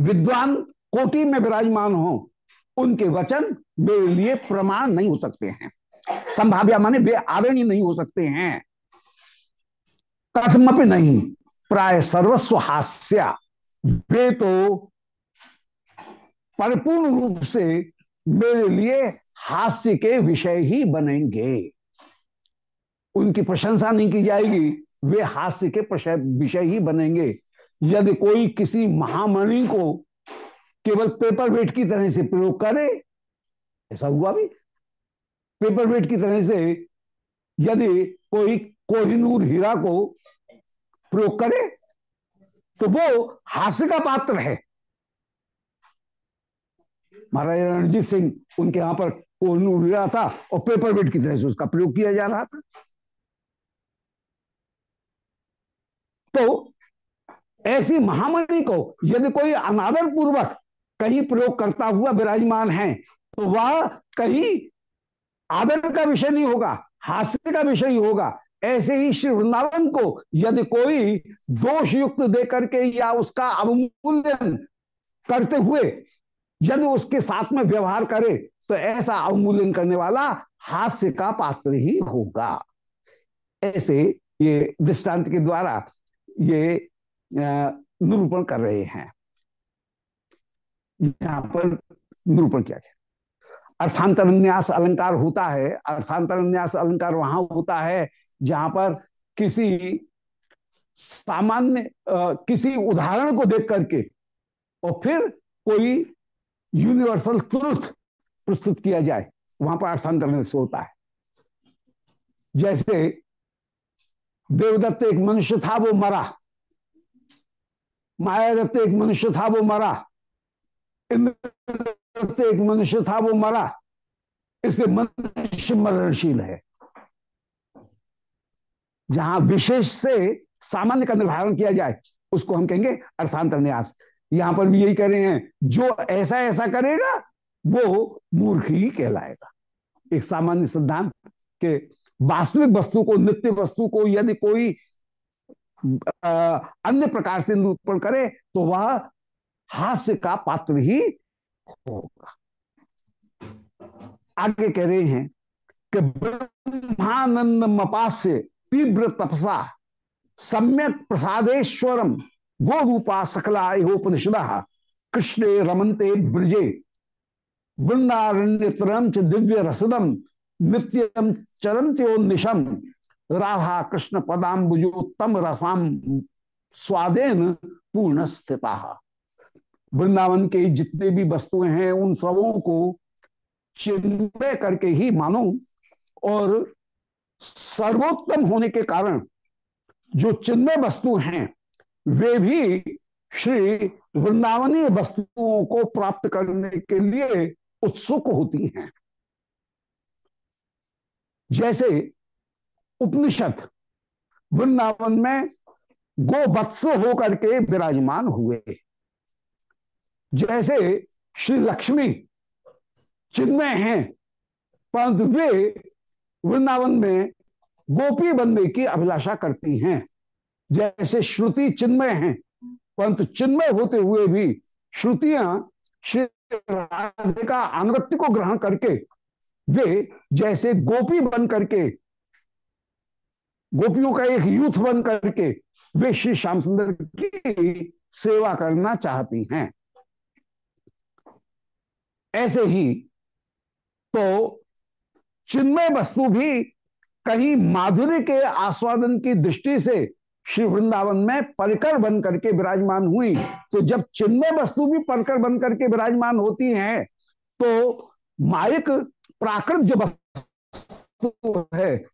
विद्वान कोटि में विराजमान हो, उनके वचन मेरे लिए प्रमाण नहीं हो सकते हैं। संभाव्य माने वे आदरणीय नहीं हो सकते हैं। कथमपि नहीं। प्राय सर्वस्व हास्या। वे तो परिपूर्ण रूप से मेरे लिए हास्य के विषय ही बनेंगे। उनकी प्रशंसा नहीं की जाएगी, वे हास्य के विषय ही बनेंगे। यदि कोई किसी महामणि को केवल पेपर वेट की तरह से प्रयोग करे, ऐसा हुआ भी? पेपर वेट की तरह से यदि कोई कोहिनूर हीरा को प्रयोग करे तो वो हास्य का पात्र है। महाराज रणजीत सिंह, उनके यहाँ पर उड़ रहा था और पेपर वेट की तरह से उसका प्रयोग किया जा रहा था। तो ऐसी महामणि को यदि कोई अनादर पूर्वक कहीं प्रयोग करता हुआ विराजमान है तो वह कहीं आदर का विषय नहीं होगा, हास्य का विषय होगा ऐसे ही श्री वृंदावन को यदि कोई दोष युक्त दे करके या उसका अवमूल्यन करते हुए यदि उसके साथ में व्यवहार करे तो ऐसा अवमूल्यन करने वाला हास्य का पात्र ही होगा। ऐसे ये दृष्टांत के द्वारा ये निरूपण कर रहे हैं। यहाँ पर निरूपण किया गया। अर्थांतर न्यास अलंकार होता है अर्थांतर न्यास अलंकार वहाँ होता है जहाँ पर किसी सामान्य किसी उदाहरण को देख करके और फिर कोई यूनिवर्सल ट्रुथ प्रस्तुत किया जाए, वहाँ पर अर्थांतर से होता है। जैसे देवदत्त एक मनुष्य था, वो मरा। मायादत्त एक मनुष्य था, वो मरा। इंद्रदत्त एक मनुष्य था, वो मरा। इसलिए मनुष्य मरणशील है। जहाँ विशेष से सामान्य का निर्धारण किया जाए उसको हम कहेंगे अर्थांतर न्यास। यहाँ पर भी यही कह रहे हैं जो ऐसा ऐसा करेगा वो मूर्ख ही कहलाएगा। एक सामान्य सिद्धांत के वास्तविक वस्तु को नित्य वस्तु को यदि कोई आ, अन्य प्रकार से निरूपण करे तो वह हास्य का पात्र ही होगा। आगे कह रहे हैं कि ब्रह्मानंद मपास्य तीव्र तपसा सम्यक प्रसादेश्वरम गो रूपा सकला एहोपनिषद कृष्ण रमनते ब्रजे वृंदारण्य दिव्य रसदम नित्यम चरंत्योन्निशम राधा कृष्ण पदाम्बुजोत्तम रसाम स्वादेन पूर्ण स्थिता वृंदावन के जितने भी वस्तुएँ हैं, उन सबों को चिन्मय करके ही मानो और सर्वोत्तम होने के कारण जो चिन्मय वस्तु हैं, वे भी श्री वृंदावनीय वस्तुओं को प्राप्त करने के लिए उत्सुक होती हैं। जैसे उपनिषद, वृंदावन में गोवत्स होकर के विराजमान हुए। जैसे श्री लक्ष्मी चिन्मय हैं, परंतु वे वृंदावन में गोपी बनने की अभिलाषा करती हैं। जैसे श्रुति चिन्मय हैं, परंतु चिन्मय होते हुए भी श्रुतियाँ श्री राधे का अनुगत्य को ग्रहण करके वे जैसे गोपी बन करके, गोपियों का एक यूथ बन करके वे श्री श्याम सुंदर की सेवा करना चाहती हैं। ऐसे ही तो चिन्मय वस्तु भी कहीं माधुर्य के आस्वादन की दृष्टि से श्री वृंदावन में परिकर बन करके विराजमान हुई। तो जब चिन्मय वस्तु भी परकर बन करके विराजमान होती हैं तो मायक प्राकृत जो वस्तु है,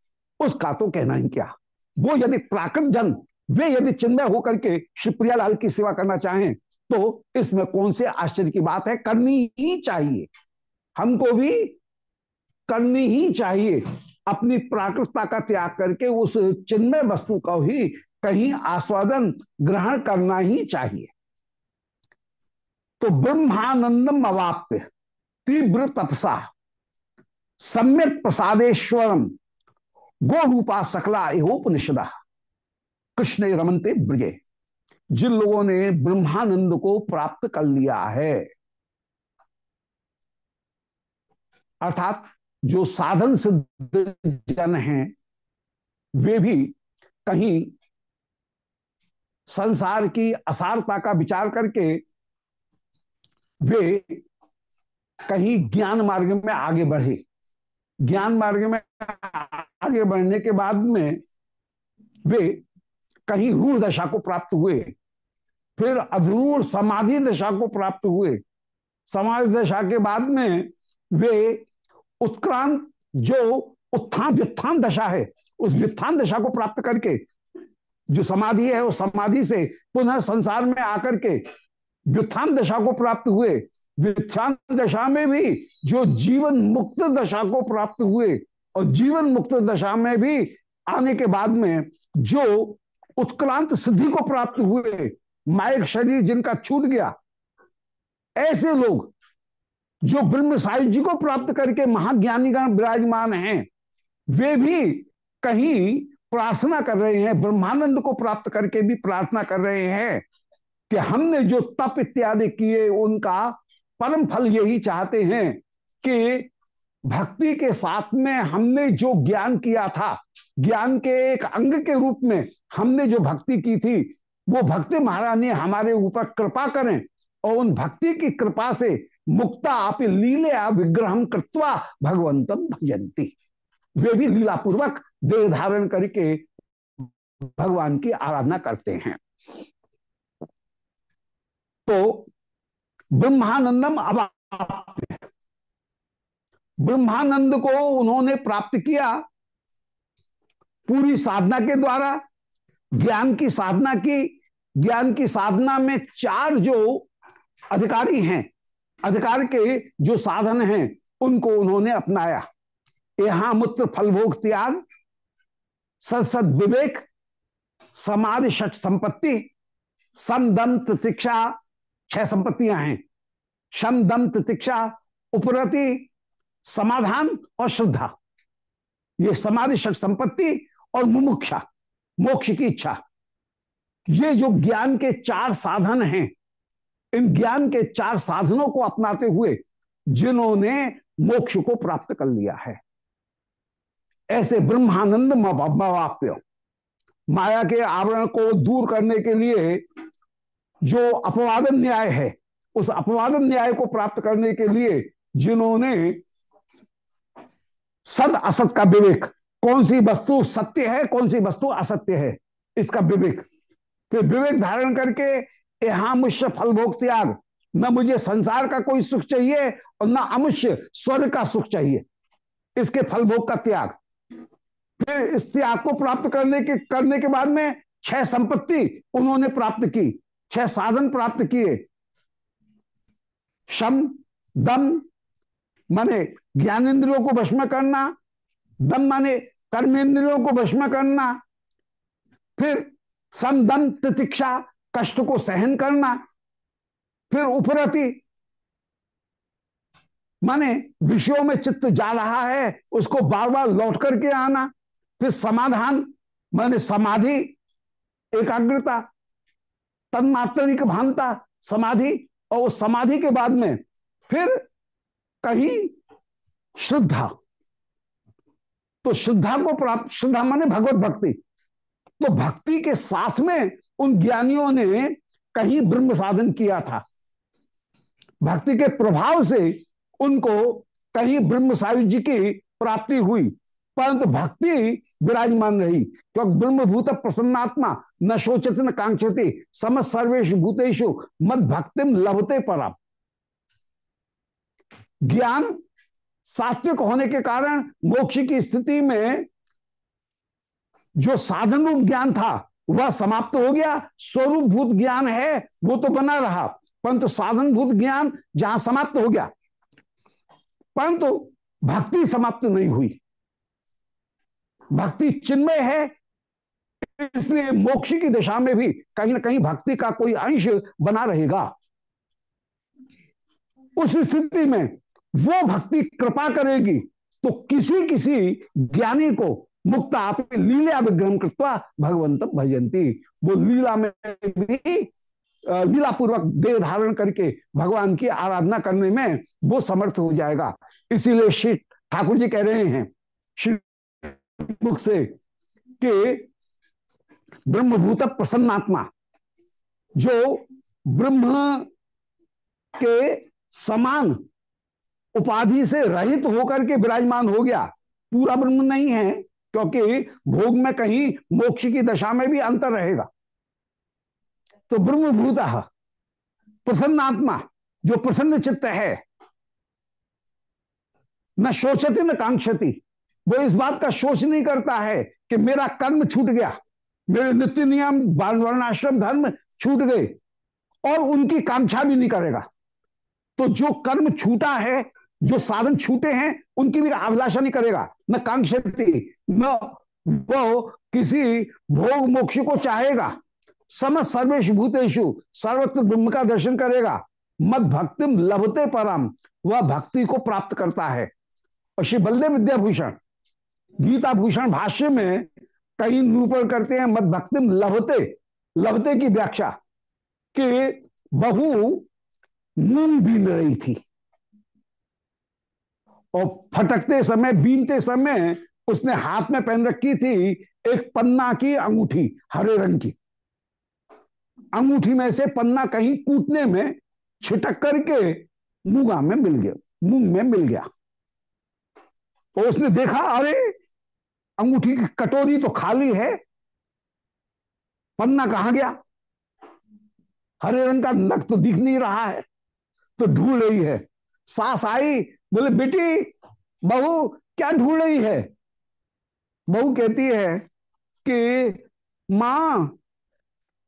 उसका तो कहना ही क्या? वो यदि प्राकृत जन, वे यदि चिन्मय होकर के श्री प्रियालाल की सेवा करना चाहें तो इसमें कौन से आश्चर्य की बात है? करनी ही चाहिए। हमको भी करनी ही चाहिए। अपनी प्राकृतता का त्याग करके उस चिन्मय वस्तु का ही कहीं आस्वादन ग्रहण करना ही चाहिए। तो ब्रह्मानंदम अवाप्य तीव्र तपसा, सम्यक प्रसादेश्वरम गो रूपा सकला एहोपनिषदा कृष्ण रमनते ब्रजे, जिन लोगों ने ब्रह्मानंद को प्राप्त कर लिया है। अर्थात जो साधन सिद्ध जन हैं, वे भी कहीं संसार की असारता का विचार करके वे कहीं ज्ञान मार्ग में आगे बढ़े। ज्ञान मार्ग में आगे बढ़ने के बाद में वे कहीं रूढ़ दशा को प्राप्त हुए। फिर अधरूढ़ समाधि दशा को प्राप्त हुए। समाधि दशा के बाद में वे उत्क्रांत जो उत्थान व्युत्थान दशा है, उस व्युत्थान दशा को प्राप्त करके, जो समाधि है, उस समाधि से पुनः संसार में आकर के व्युत्थान दशा को प्राप्त हुए। व्युत्थान दशा में भी जो जीवन मुक्त दशा को प्राप्त हुए, और जीवन मुक्त दशा में भी आने के बाद में जो उत्क्रांत सिद्धि को प्राप्त हुए, मायक शरीर जिनका छूट गया, ऐसे लोग जो ब्रह्म साहिब जी को प्राप्त करके महाज्ञानीगण विराजमान हैं, वे भी कहीं प्रार्थना कर रहे हैं, ब्रह्मानंद को प्राप्त करके भी प्रार्थना कर रहे हैं कि हमने जो तप इत्यादि किए, उनका परम फल यही चाहते हैं कि भक्ति के साथ में हमने जो ज्ञान किया था, ज्ञान के एक अंग के रूप में हमने जो भक्ति की थी, वो भक्ति महारानी हमारे ऊपर कृपा करें और उन भक्ति की कृपा से मुक्ता आप लीले विग्रह कृत्वा भगवंतम भजंती वे भी लीला पूर्वक देह धारण करके भगवान की आराधना करते हैं। तो ब्रह्मानंदम अवाप्य ब्रह्मानंद को उन्होंने प्राप्त किया पूरी साधना के द्वारा, ज्ञान की साधना की। ज्ञान की साधना में चार जो अधिकारी हैं अधिकार के जो साधन हैं, उनको उन्होंने अपनाया। यहाँ मूत्र फलभोग त्याग सदसद विवेक, समाधि षट संपत्ति समदम तितिक्षा छह संपत्तियाँ हैं। शम दम तितिक्षा उपरति, समाधान और श्रद्धा। ये समाधि षट संपत्ति और मुमुक्षा, मोक्ष की इच्छा। ये जो ज्ञान के चार साधन हैं इन ज्ञान के चार साधनों को अपनाते हुए जिन्होंने मोक्ष को प्राप्त कर लिया है। ऐसे ब्रह्मानंद मवाप्य। माया के आवरण को दूर करने के लिए जो अपवादन न्याय है, उस अपवादन न्याय को प्राप्त करने के लिए जिन्होंने सद असत का विवेक, कौन सी वस्तु सत्य है, कौन सी वस्तु असत्य है, इसका विवेक। फिर विवेक धारण करके यहाँ मुश्य फल भोग त्याग न मुझे संसार का कोई सुख चाहिए और न अमुष्य स्वर्ग का सुख चाहिए। इसके फल भोग का त्याग। फिर इस त्याग को प्राप्त करने के करने के बाद में छह संपत्ति उन्होंने प्राप्त की। छह साधन प्राप्त किए। शम, दम, माने ज्ञानेन्द्रियों को भस्म करना। दम माने कर्मेंद्रियों को भस्म करना। फिर सम, दम, तितिक्षा कष्ट को सहन करना, फिर उपरति माने विषयों में चित्त जा रहा है, उसको बार बार लौट करके आना, फिर समाधान, माने समाधि, एकाग्रता तन्मात्रिक भानता समाधि, और उस समाधि के बाद में फिर कहीं श्रद्धा तो श्रद्धा को प्राप्त श्रद्धा माने भगवत भक्ति। तो भक्ति के साथ में उन ज्ञानियों ने कहीं ब्रह्म साधन किया था। भक्ति के प्रभाव से उनको कहीं ब्रह्म सायुज्य की प्राप्ति हुई, परंतु भक्ति विराजमान रही, क्योंकि ब्रह्मभूत प्रसन्नात्मा न शोचत न कांक्षति, समस्त सर्वेश भूतेशु मत भक्तिम लभते परा। ज्ञान सात्विक होने के कारण मोक्ष की स्थिति में जो साधन रूप ज्ञान था वह समाप्त हो गया। स्वरूप भूत ज्ञान है, वो तो बना रहा। परंतु साधन भूत ज्ञान जहाँ समाप्त हो गया। परंतु भक्ति समाप्त नहीं हुई। भक्ति चिन्मय है, इसलिए मोक्ष की दिशा में भी कहीं ना कहीं भक्ति का कोई अंश बना रहेगा। उस स्थिति में वो भक्ति कृपा करेगी तो किसी किसी ज्ञानी को मुक्त आप लीला विग्रह कृत्वा भगवंत भजंती। वो लीला में भी लीला पूर्वक देह धारण करके भगवान की आराधना करने में वो समर्थ हो जाएगा। इसीलिए श्री ठाकुर जी कह रहे हैं, श्री मुख से कि ब्रह्मभूत प्रसन्नात्मा, जो ब्रह्म के समान उपाधि से रहित होकर के विराजमान हो गया, पूरा ब्रह्म नहीं है क्योंकि भोग में कहीं मोक्ष की दशा में भी अंतर रहेगा। तो ब्रह्मभूत, प्रसन्नात्मा, जो प्रसन्न चित्त है, न शोचती न कांक्षति, वो इस बात का शोच नहीं करता है कि मेरा कर्म छूट गया, मेरे नित्य नियम, वर्णाश्रम धर्म छूट गए, और उनकी कांक्षा भी नहीं करेगा। तो जो कर्म छूटा है जो साधन छूटे हैं, उनकी भी अभिलाषा नहीं करेगा। न कांक्षति न वो किसी भोग मोक्ष को चाहेगा। समस्त सर्वेश भूतेशु सर्वत्र ब्रह्म का दर्शन करेगा। मद भक्ति लभते परम, वह भक्ति को प्राप्त करता है। और श्री बलदेव विद्याभूषण गीता भूषण भाष्य में कई निरूपण करते हैं, मद भक्ति लभते लभते की व्याख्या कि बहु मूंग बीन रही थी। और फटकते समय, बीनते समय उसने हाथ में पहन रखी थी, एक पन्ना की अंगूठी, हरे रंग की। अंगूठी में से पन्ना कहीं कूटने में छिटक करके मुंगा में मिल गया मुंग में मिल गया। और उसने देखा, अरे, अंगूठी की कटोरी तो खाली है, पन्ना कहा गया? हरे रंग का नक तो दिख नहीं रहा है तो ढूंढ रही है। सास आई बोले, बेटी, बहू, क्या ढूंढ रही है? बहू कहती है कि, माँ,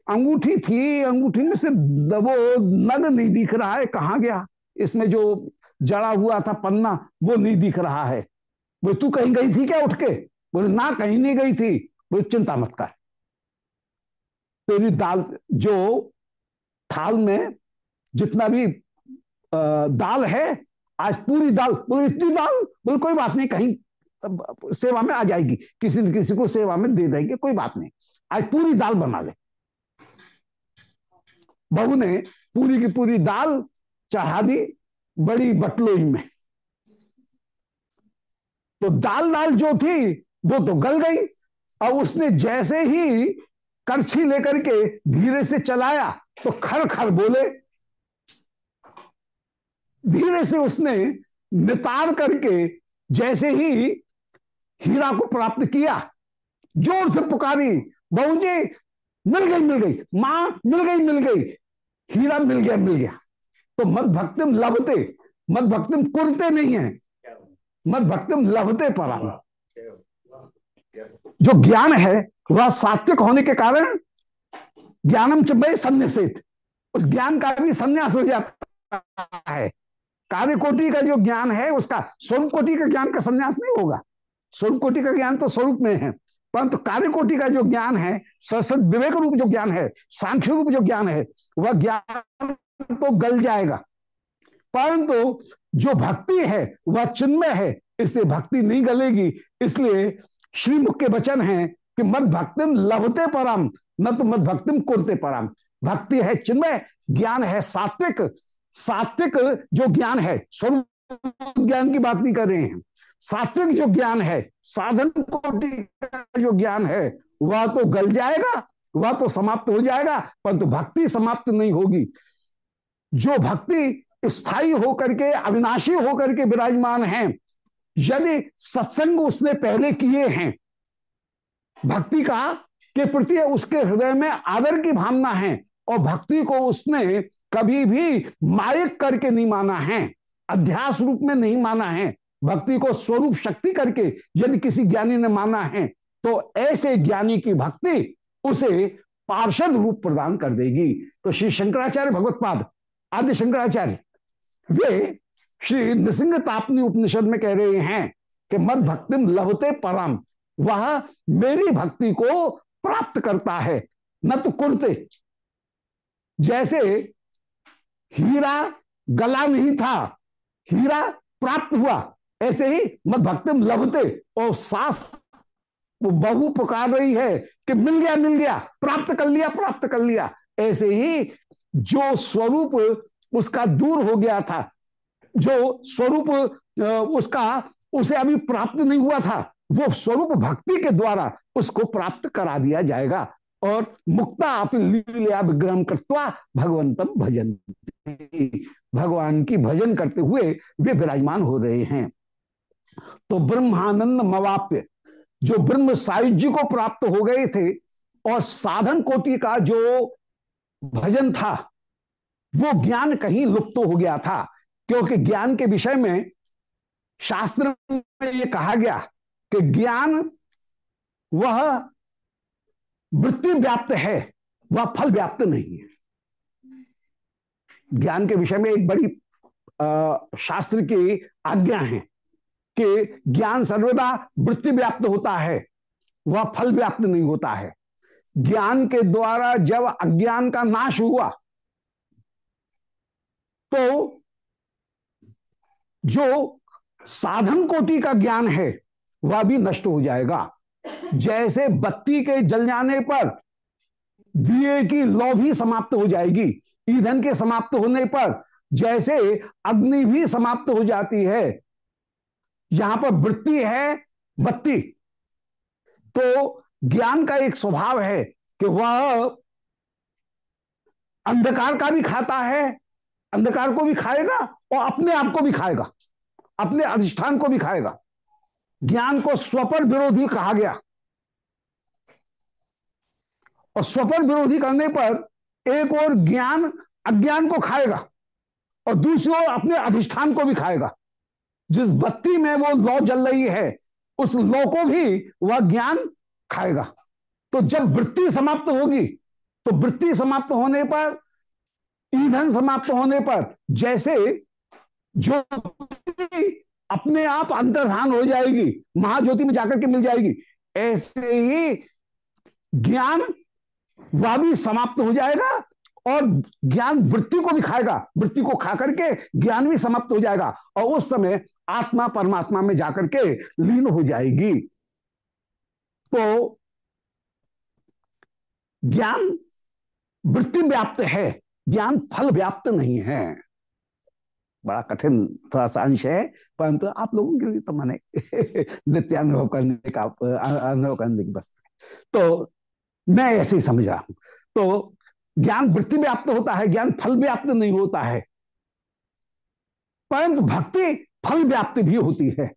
अंगूठी थी, अंगूठी में से वो नग नहीं दिख रहा है, कहा गया? इसमें जो जड़ा हुआ था पन्ना, वो नहीं दिख रहा है। बोले, तू कहीं गई थी क्या उठ के? बोले, ना, कहीं नहीं गई थी। बोले, चिंता मत कर। तेरी दाल, जो थाल में जितना भी दाल है आज पूरी दाल, बोले, इतनी दाल? बोले, कोई बात नहीं, कहीं सेवा में आ जाएगी। किसी न किसी को सेवा में दे देंगे, कोई बात नहीं। आज पूरी दाल बना ले। बहू ने पूरी की पूरी दाल चढ़ा दी बड़ी बटलोई में। तो दाल दाल जो थी, वो तो गल गई, और उसने जैसे ही करछी लेकर के धीरे से चलाया तो खर खर बोले धीरे से उसने नितार करके जैसे ही हीरा को प्राप्त किया, ज़ोर से पुकारी, बहू जी, मिल गई मिल गई, माँ मिल गई मिल गई, हीरा मिल गया मिल गया। तो मत भक्तिम लभते मत भक्तिम कुरते नहीं है मत भक्तिम लभते परा जो ज्ञान है, वह सात्विक होने के कारण ज्ञानम चुबे संन्यासित उस ज्ञान का भी संन्यास हो जाता है। कार्य कोटि का जो ज्ञान है, उसका स्वरूप कोटि का ज्ञान का संन्यास नहीं होगा। स्वरूप कोटि का ज्ञान तो स्वरूप में है, परंतु कार्य कोटि का जो ज्ञान है, सरस्वत विवेक रूप जो ज्ञान है, सांख्य रूप जो ज्ञान है, वह ज्ञान तो गल जाएगा। परंतु जो भक्ति है, वह चिन्मय है इससे भक्ति नहीं गलेगी। इसलिए श्रीमुख के वचन है कि मत भक्तिम लभते पराम, न तो मत भक्तिम कुरते पराम। भक्ति है चिन्मय, ज्ञान है सात्विक सात्विक जो ज्ञान है, स्वरूप ज्ञान की बात नहीं कर रहे हैं। सात्विक जो ज्ञान है, साधन कोटि का जो ज्ञान है, वह तो गल जाएगा, वह तो समाप्त हो जाएगा, परंतु तो भक्ति समाप्त नहीं होगी। जो भक्ति स्थायी होकर के, अविनाशी होकर के विराजमान है, यदि सत्संग उसने पहले किए हैं, भक्ति का के प्रति उसके हृदय में आदर की भावना है, और भक्ति को उसने कभी भी मायक करके नहीं माना है, अध्यास रूप में नहीं माना है, भक्ति को स्वरूप शक्ति करके यदि किसी ज्ञानी ने माना है तो ऐसे ज्ञानी की भक्ति उसे पार्षद रूप प्रदान कर देगी। तो श्री शंकराचार्य भगवत्पाद, आदि शंकराचार्य, वे श्री नृसिंह तापनी उपनिषद में कह रहे हैं कि मद भक्ति लभते परम, वह मेरी भक्ति को प्राप्त करता है, न तो कुर्ते। जैसे हीरा गला नहीं था। हीरा प्राप्त हुआ। ऐसे ही मद भक्तिम लभते और सास बहु पुकार रही है कि मिल गया मिल गया, प्राप्त कर लिया, प्राप्त कर लिया। ऐसे ही जो स्वरूप उसका दूर हो गया था, जो स्वरूप उसका, उसे अभी प्राप्त नहीं हुआ था, वो स्वरूप भक्ति के द्वारा उसको प्राप्त करा दिया जाएगा। और मुक्ता आप लीला विग्रह कृत्वा भगवंतम भजन भगवान की भजन करते हुए वे विराजमान हो रहे हैं। तो ब्रह्मानंद मवाप्य, जो ब्रह्म सायुज्य को प्राप्त हो गए थे और साधन कोटि का जो भजन था, वो ज्ञान कहीं लुप्त हो गया था। क्योंकि ज्ञान के विषय में शास्त्र में ये कहा गया कि ज्ञान वह वृत्ति व्याप्त है, वह फल व्याप्त नहीं है। ज्ञान के विषय में एक बड़ी शास्त्र की आज्ञा है कि ज्ञान सर्वदा वृत्ति व्याप्त होता है, वह फल व्याप्त नहीं होता है। ज्ञान के द्वारा जब अज्ञान का नाश हुआ तो जो साधन कोटि का ज्ञान है, वह भी नष्ट हो जाएगा। जैसे बत्ती के जल जाने पर दिए की लौ भी समाप्त हो जाएगी, ईंधन के समाप्त होने पर जैसे अग्नि भी समाप्त हो जाती है। यहाँ पर वृत्ति है बत्ती। तो ज्ञान का एक स्वभाव है कि वह अंधकार का भी खाता है, अंधकार को भी खाएगा और अपने आप को भी खाएगा, अपने अधिष्ठान को भी खाएगा। ज्ञान को स्वपर विरोधी कहा गया। और स्वपर विरोधी करने पर एक और ज्ञान, अज्ञान को खाएगा और दूसरी ओर अपने अधिष्ठान को भी खाएगा। जिस बत्ती में वो लौ जल रही है, उस लौ को भी वह ज्ञान खाएगा। तो जब वृत्ति समाप्त होगी तो वृत्ति समाप्त होने पर, ईंधन समाप्त होने पर जैसे जो अपने आप अंतर्धान हो जाएगी, महाज्योति में जाकर के मिल जाएगी। ऐसे ही ज्ञान वह भी समाप्त हो जाएगा और ज्ञान वृत्ति को भी खाएगा। वृत्ति को खा करके ज्ञान भी समाप्त हो जाएगा और उस समय आत्मा परमात्मा में जाकर के लीन हो जाएगी। तो ज्ञान वृत्ति व्याप्त है, ज्ञान फल व्याप्त नहीं है। बड़ा कठिन थोड़ा सा अंश है, परंतु आप लोगों के लिए तो मैंने [laughs] नित्य अनुभव करने का अनुभव करने की बस तो मैं ऐसे ही समझ रहा हूँ। तो ज्ञान वृत्ति व्याप्त होता है, ज्ञान फल व्याप्त नहीं होता है। परंतु भक्ति फल व्याप्त भी होती है।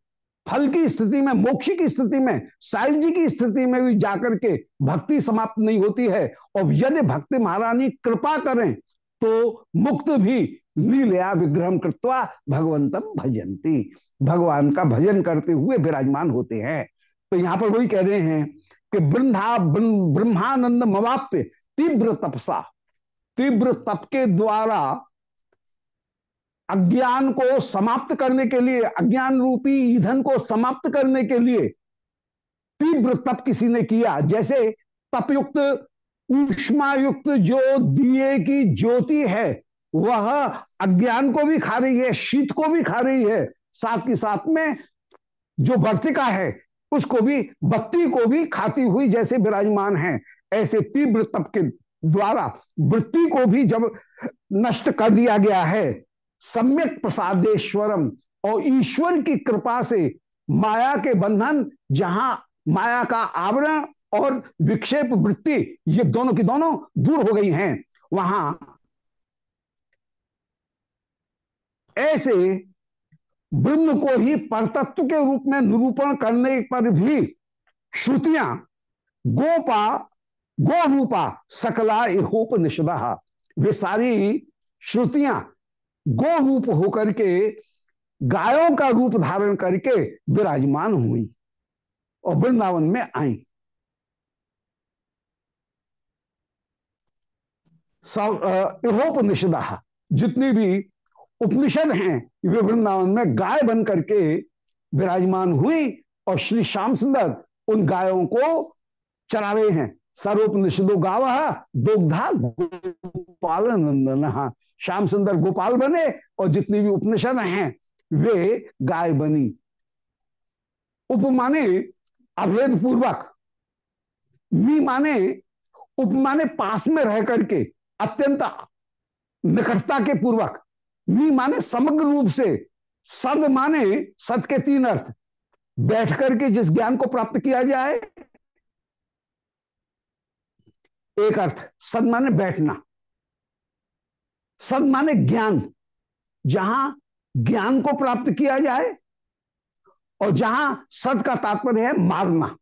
फल की स्थिति में, मोक्ष की स्थिति में साहिब जी की स्थिति में भी जाकर के भक्ति समाप्त नहीं होती है। और यदि भक्ति महारानी कृपा करें तो मुक्त भी लीलया विग्रह कृत्वा भगवंतम भजंती भगवान का भजन करते हुए विराजमान होते हैं। तो यहाँ पर वही कह रहे हैं कि वृंदा ब्रह्मानंद मवाप्य तीव्र तपसा। तीव्र तप के द्वारा अज्ञान को समाप्त करने के लिए, अज्ञान रूपी ईंधन को समाप्त करने के लिए तीव्र तप किसी ने किया। जैसे तपयुक्त, ऊष्मायुक्त जो दिए की ज्योति है वह अज्ञान को भी खा रही है, शीत को भी खा रही है। साथ के साथ में जो वर्तिका है, उसको भी, बत्ती को भी खाती हुई जैसे विराजमान है। ऐसे तीव्र तप के द्वारा वृत्ति को भी जब नष्ट कर दिया गया है, सम्यक प्रसादेश्वरम और ईश्वर की कृपा से माया के बंधन, जहाँ माया का आवरण और विक्षेप वृत्ति, ये दोनों की दोनों दूर हो गई हैं। वहाँ ऐसे ब्रह्म को ही परतत्व के रूप में निरूपण करने पर भी श्रुतियाँ गोपा गो रूपा सकला इहोप निषदा वे सारी श्रुतियाँ गो रूप होकर के गायों का रूप धारण करके विराजमान हुई और वृंदावन में आई। इहोपनिषदा जितनी भी उपनिषद हैं। वे वृंदावन में गाय बन करके विराजमान हुई और श्री श्याम सुंदर उन गायों को चरा रहे हैं। सर्वोपनिषदो गाव दुग्धा गोपाल नंदन। श्याम सुंदर गोपाल बने और जितनी भी उपनिषद हैं, वे गाय बनी। उपमाने अभेद पूर्वक मी माने उपमाने पास में रह करके अत्यंत निकटता के पूर्वक मी माने समग्र रूप से। सद माने सद के तीन अर्थ। बैठ करके जिस ज्ञान को प्राप्त किया जाए, एक अर्थ, सद माने बैठना। सद माने ज्ञान। जहाँ ज्ञान को प्राप्त किया जाए और जहाँ सद का तात्पर्य है मारना।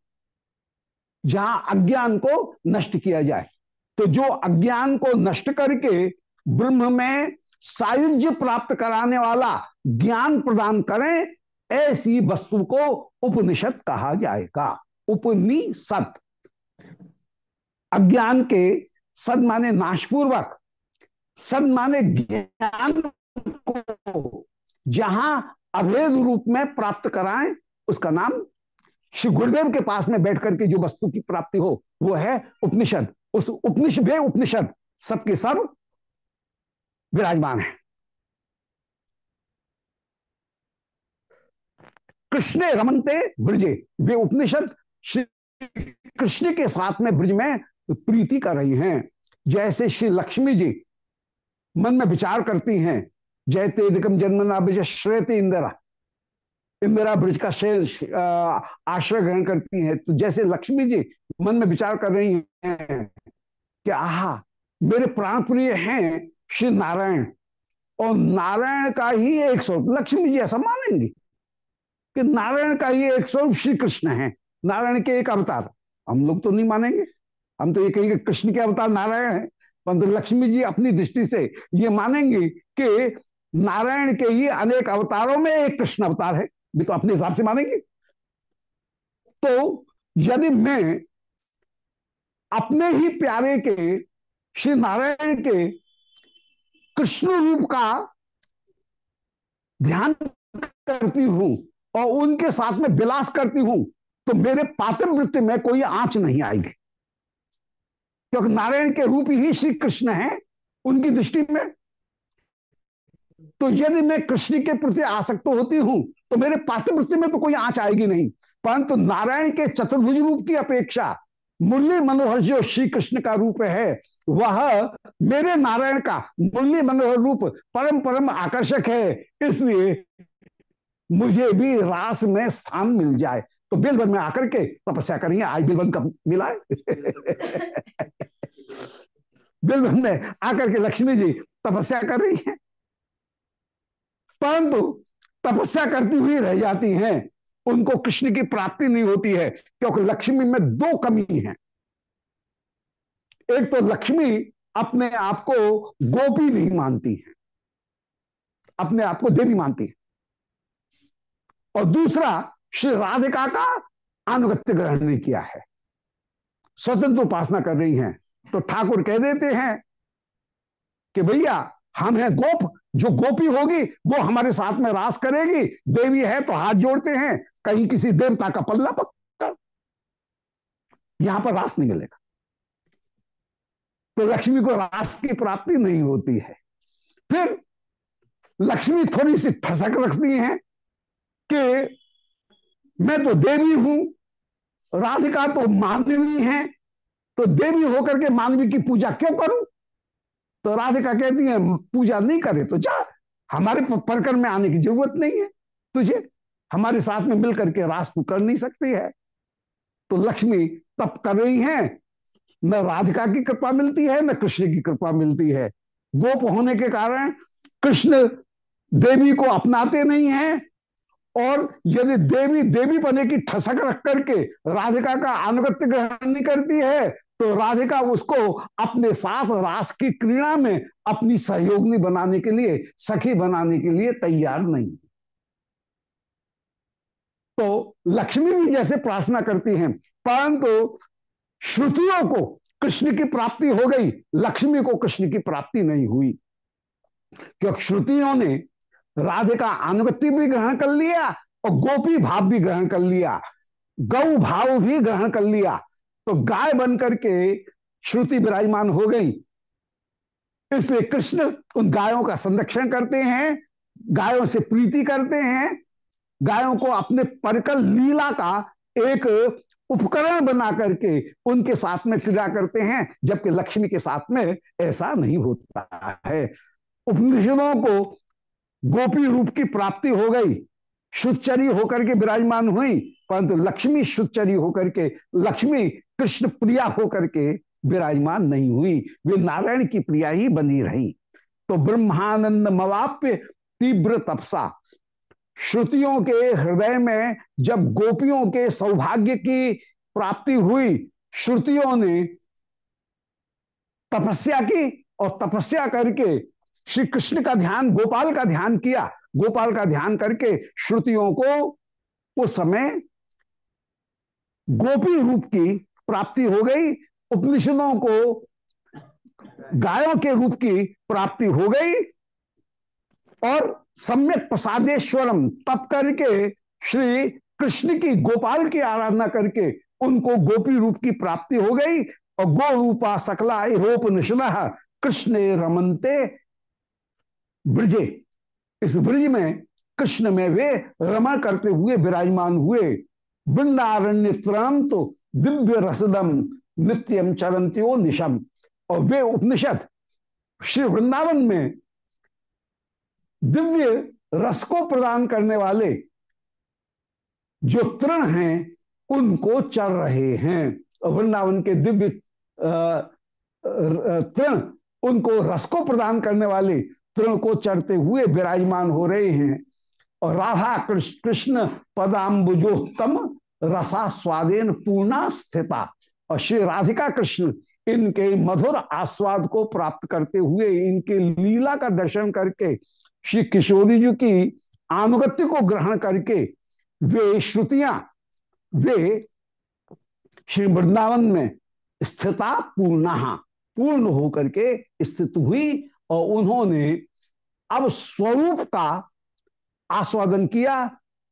जहाँ अज्ञान को नष्ट किया जाए। तो जो अज्ञान को नष्ट करके ब्रह्म में सायुज्य प्राप्त कराने वाला ज्ञान प्रदान करें, ऐसी वस्तु को उपनिषद कहा जाएगा। उपनिषद। अज्ञान के सद माने नाशपूर्वक, सद माने ज्ञान को जहाँ अभेद रूप में प्राप्त कराएँ, उसका नाम श्री गुरुदेव के पास में बैठ करके जो वस्तु की प्राप्ति हो, वो है उपनिषद। उस उपनिषद उपनिषद, सबके सब विराजमान है। कृष्ण रमनते ब्रजे। वे उपनिषद श्री कृष्ण के साथ में ब्रज में प्रीति कर रही हैं। जैसे श्री लक्ष्मी जी मन में विचार करती हैं, जय तेदिकम जन्मना ब्रज श्रेत इंदिरा। इंदिरा ब्रज का आश्रय ग्रहण करती है। तो जैसे लक्ष्मी जी मन में विचार कर रही हैं कि आहा, मेरे प्राण प्रिय हैं श्री नारायण। और नारायण का ही एक स्वरूप, लक्ष्मी जी ऐसा मानेंगे कि नारायण का ही एक स्वरूप श्री कृष्ण है। नारायण के एक अवतार। हम लोग तो नहीं मानेंगे। हम तो ये कहेंगे, कृष्ण के अवतार नारायण है। परंतु लक्ष्मी जी अपनी दृष्टि से ये मानेंगे कि नारायण के ही अनेक अवतारों में एक कृष्ण अवतार है। भी तो अपने हिसाब से मानेंगे। तो यदि मैं अपने ही प्यारे के, श्री नारायण के कृष्ण रूप का ध्यान करती हूँ और उनके साथ में विलास करती हूँ तो मेरे पातिम वृत्ति में कोई आँच नहीं आएगी। क्योंकि नारायण के रूप ही श्री कृष्ण है उनकी दृष्टि में। तो यदि मैं कृष्ण के प्रति आसक्त होती हूँ तो मेरे पातिवृत्ति में तो कोई आँच आएगी नहीं। परंतु नारायण के चतुर्भुज रूप की अपेक्षा मुरली मनोहर जो श्री कृष्ण का रूप है, वह मेरे नारायण का मुरली मनोहर रूप परम परम आकर्षक है। इसलिए मुझे भी रास में स्थान मिल जाए। तो बिलबन में आकर के तपस्या करेंगे, आज बिलबन कब मिला है? [laughs] बिलबन में आकर के लक्ष्मी जी तपस्या कर रही हैं। परंतु तपस्या करती हुई रह जाती हैं। उनको कृष्ण की प्राप्ति नहीं होती है, क्योंकि लक्ष्मी में दो कमी है। एक तो लक्ष्मी अपने आप को गोपी नहीं मानती है, अपने आप को देवी मानती है। और दूसरा, श्री राधिका का अनुगत्य ग्रहण नहीं किया है। स्वतंत्र उपासना कर रही हैं तो ठाकुर कह देते हैं कि भैया हम हैं गोप, जो गोपी होगी, वो हमारे साथ में रास करेगी। देवी है तो हाथ जोड़ते हैं, कहीं किसी देवता का पल्ला पकड़ यहाँ पर रास नहीं मिलेगा। तो लक्ष्मी को रास की प्राप्ति नहीं होती है। फिर लक्ष्मी थोड़ी सी ठसक रखती है कि मैं तो देवी हूँ, राधिका तो मानवी है तो देवी होकर के मानवी की पूजा क्यों करूँ? तो राधिका कहती है, पूजा नहीं करे तो जा, हमारे परकर में आने की ज़रूरत नहीं है। तुझे हमारे साथ में मिलकर के रास तू कर नहीं सकती है। तो लक्ष्मी तप कर रही है। न राधिका की कृपा मिलती है, न कृष्ण की कृपा मिलती है। गोप होने के कारण कृष्ण देवी को अपनाते नहीं है। और यदि देवी देवी पने की ठसक रख करके राधिका का अनुगत्य ग्रहण नहीं करती है तो राधिका उसको अपने साथ रास की क्रीड़ा में अपनी सहयोगी बनाने के लिए, सखी बनाने के लिए तैयार नहीं तो लक्ष्मी भी जैसे प्रार्थना करती हैं, परंतु श्रुतियों को कृष्ण की प्राप्ति हो गई, लक्ष्मी को कृष्ण की प्राप्ति नहीं हुई। क्योंकि श्रुतियों ने राधे का अनुगत्य भी ग्रहण कर लिया और गोपी भाव भी ग्रहण कर लिया, गौ भाव भी ग्रहण कर लिया। तो गाय बन करके श्रुति विराजमान हो गई। इसलिए कृष्ण उन गायों का संरक्षण करते हैं, गायों से प्रीति करते हैं, गायों को अपने परकल लीला का एक उपकरण बना करके उनके साथ में क्रिया करते हैं, जबकि लक्ष्मी के साथ में ऐसा नहीं होता है। उपनिषदों को गोपी रूप की प्राप्ति हो गई, शुद्धचरी होकर के विराजमान हुई, परंतु लक्ष्मी शुद्धचरी होकर के, लक्ष्मी कृष्ण प्रिया होकर के विराजमान नहीं हुई। वे नारायण की प्रिया ही बनी रही। तो ब्रह्मानंद मवाप्य तीव्र तपसा। श्रुतियों के हृदय में जब गोपियों के सौभाग्य की प्राप्ति हुई, श्रुतियों ने तपस्या की और तपस्या करके श्री कृष्ण का ध्यान, गोपाल का ध्यान किया। गोपाल का ध्यान करके श्रुतियों को उस समय गोपी रूप की प्राप्ति हो गई, उपनिषदों को, गायों के रूप की प्राप्ति हो गई, और सम्यक प्रसादेश्वरम तप करके, श्री कृष्ण की गोपाल की आराधना करके उनको गोपी रूप की प्राप्ति हो गई, और गो रूपा सकला रूप निष्ण कृष्ण रमनते ब्रजे। इस ब्रज में कृष्ण में वे रमण करते हुए विराजमान हुए। वृंदारण्य तो दिव्य रसदम नित्यम चरंत्यो निशम। और वे उपनिषद श्री वृंदावन में दिव्य रस को प्रदान करने वाले जो तृण हैं, उनको चर रहे हैं। वृंदावन के दिव्य तृण, उनको रस को प्रदान करने वाले तृण को चढ़ते हुए विराजमान हो रहे हैं। और राधा कृष्ण पदाम्बुजोत्तम रसा स्वादेन पूर्णा स्थिता। और श्री राधिका कृष्ण इनके मधुर आस्वाद को प्राप्त करते हुए इनके लीला का दर्शन करके श्री किशोरी जी की अनुगत्य को ग्रहण करके वे श्रुतियाँ, वे श्री वृंदावन में स्थिता पूर्ण पूर्ण होकर के स्थित हुई और उन्होंने अब स्वरूप का आस्वादन किया।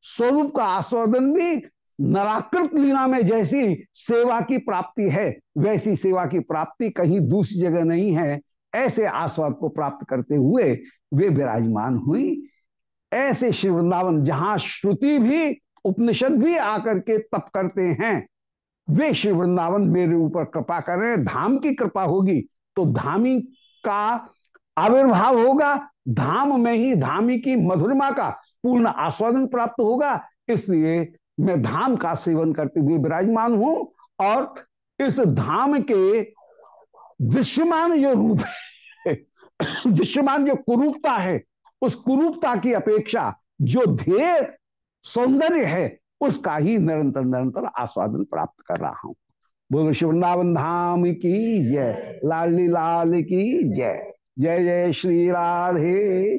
स्वरूप का आस्वादन भी नराकृत लीला में जैसी सेवा की प्राप्ति है, वैसी सेवा की प्राप्ति कहीं दूसरी जगह नहीं है। ऐसे आस्वाद को प्राप्त करते हुए वे विराजमान हुई। ऐसे श्री वृंदावन जहाँ श्रुति भी, उपनिषद भी आकर के तप करते हैं, वे श्री वृंदावन मेरे ऊपर कृपा करें धाम की कृपा होगी तो धामी का आविर्भाव होगा। धाम में ही धामी की मधुरमा का पूर्ण आस्वादन प्राप्त होगा। इसलिए मैं धाम का सेवन करते हुए विराजमान हूँ और इस धाम के दृश्यमान जो रूप है, [coughs] दृश्यमान जो कुरूपता है, उस कुरूपता की अपेक्षा जो ध्येय सौंदर्य है, उसका ही निरंतर निरंतर आस्वादन प्राप्त कर रहा हूँ। बोलो, शिवृंदावन धाम की जय, लाली लाल की जय। जय जय श्री राधे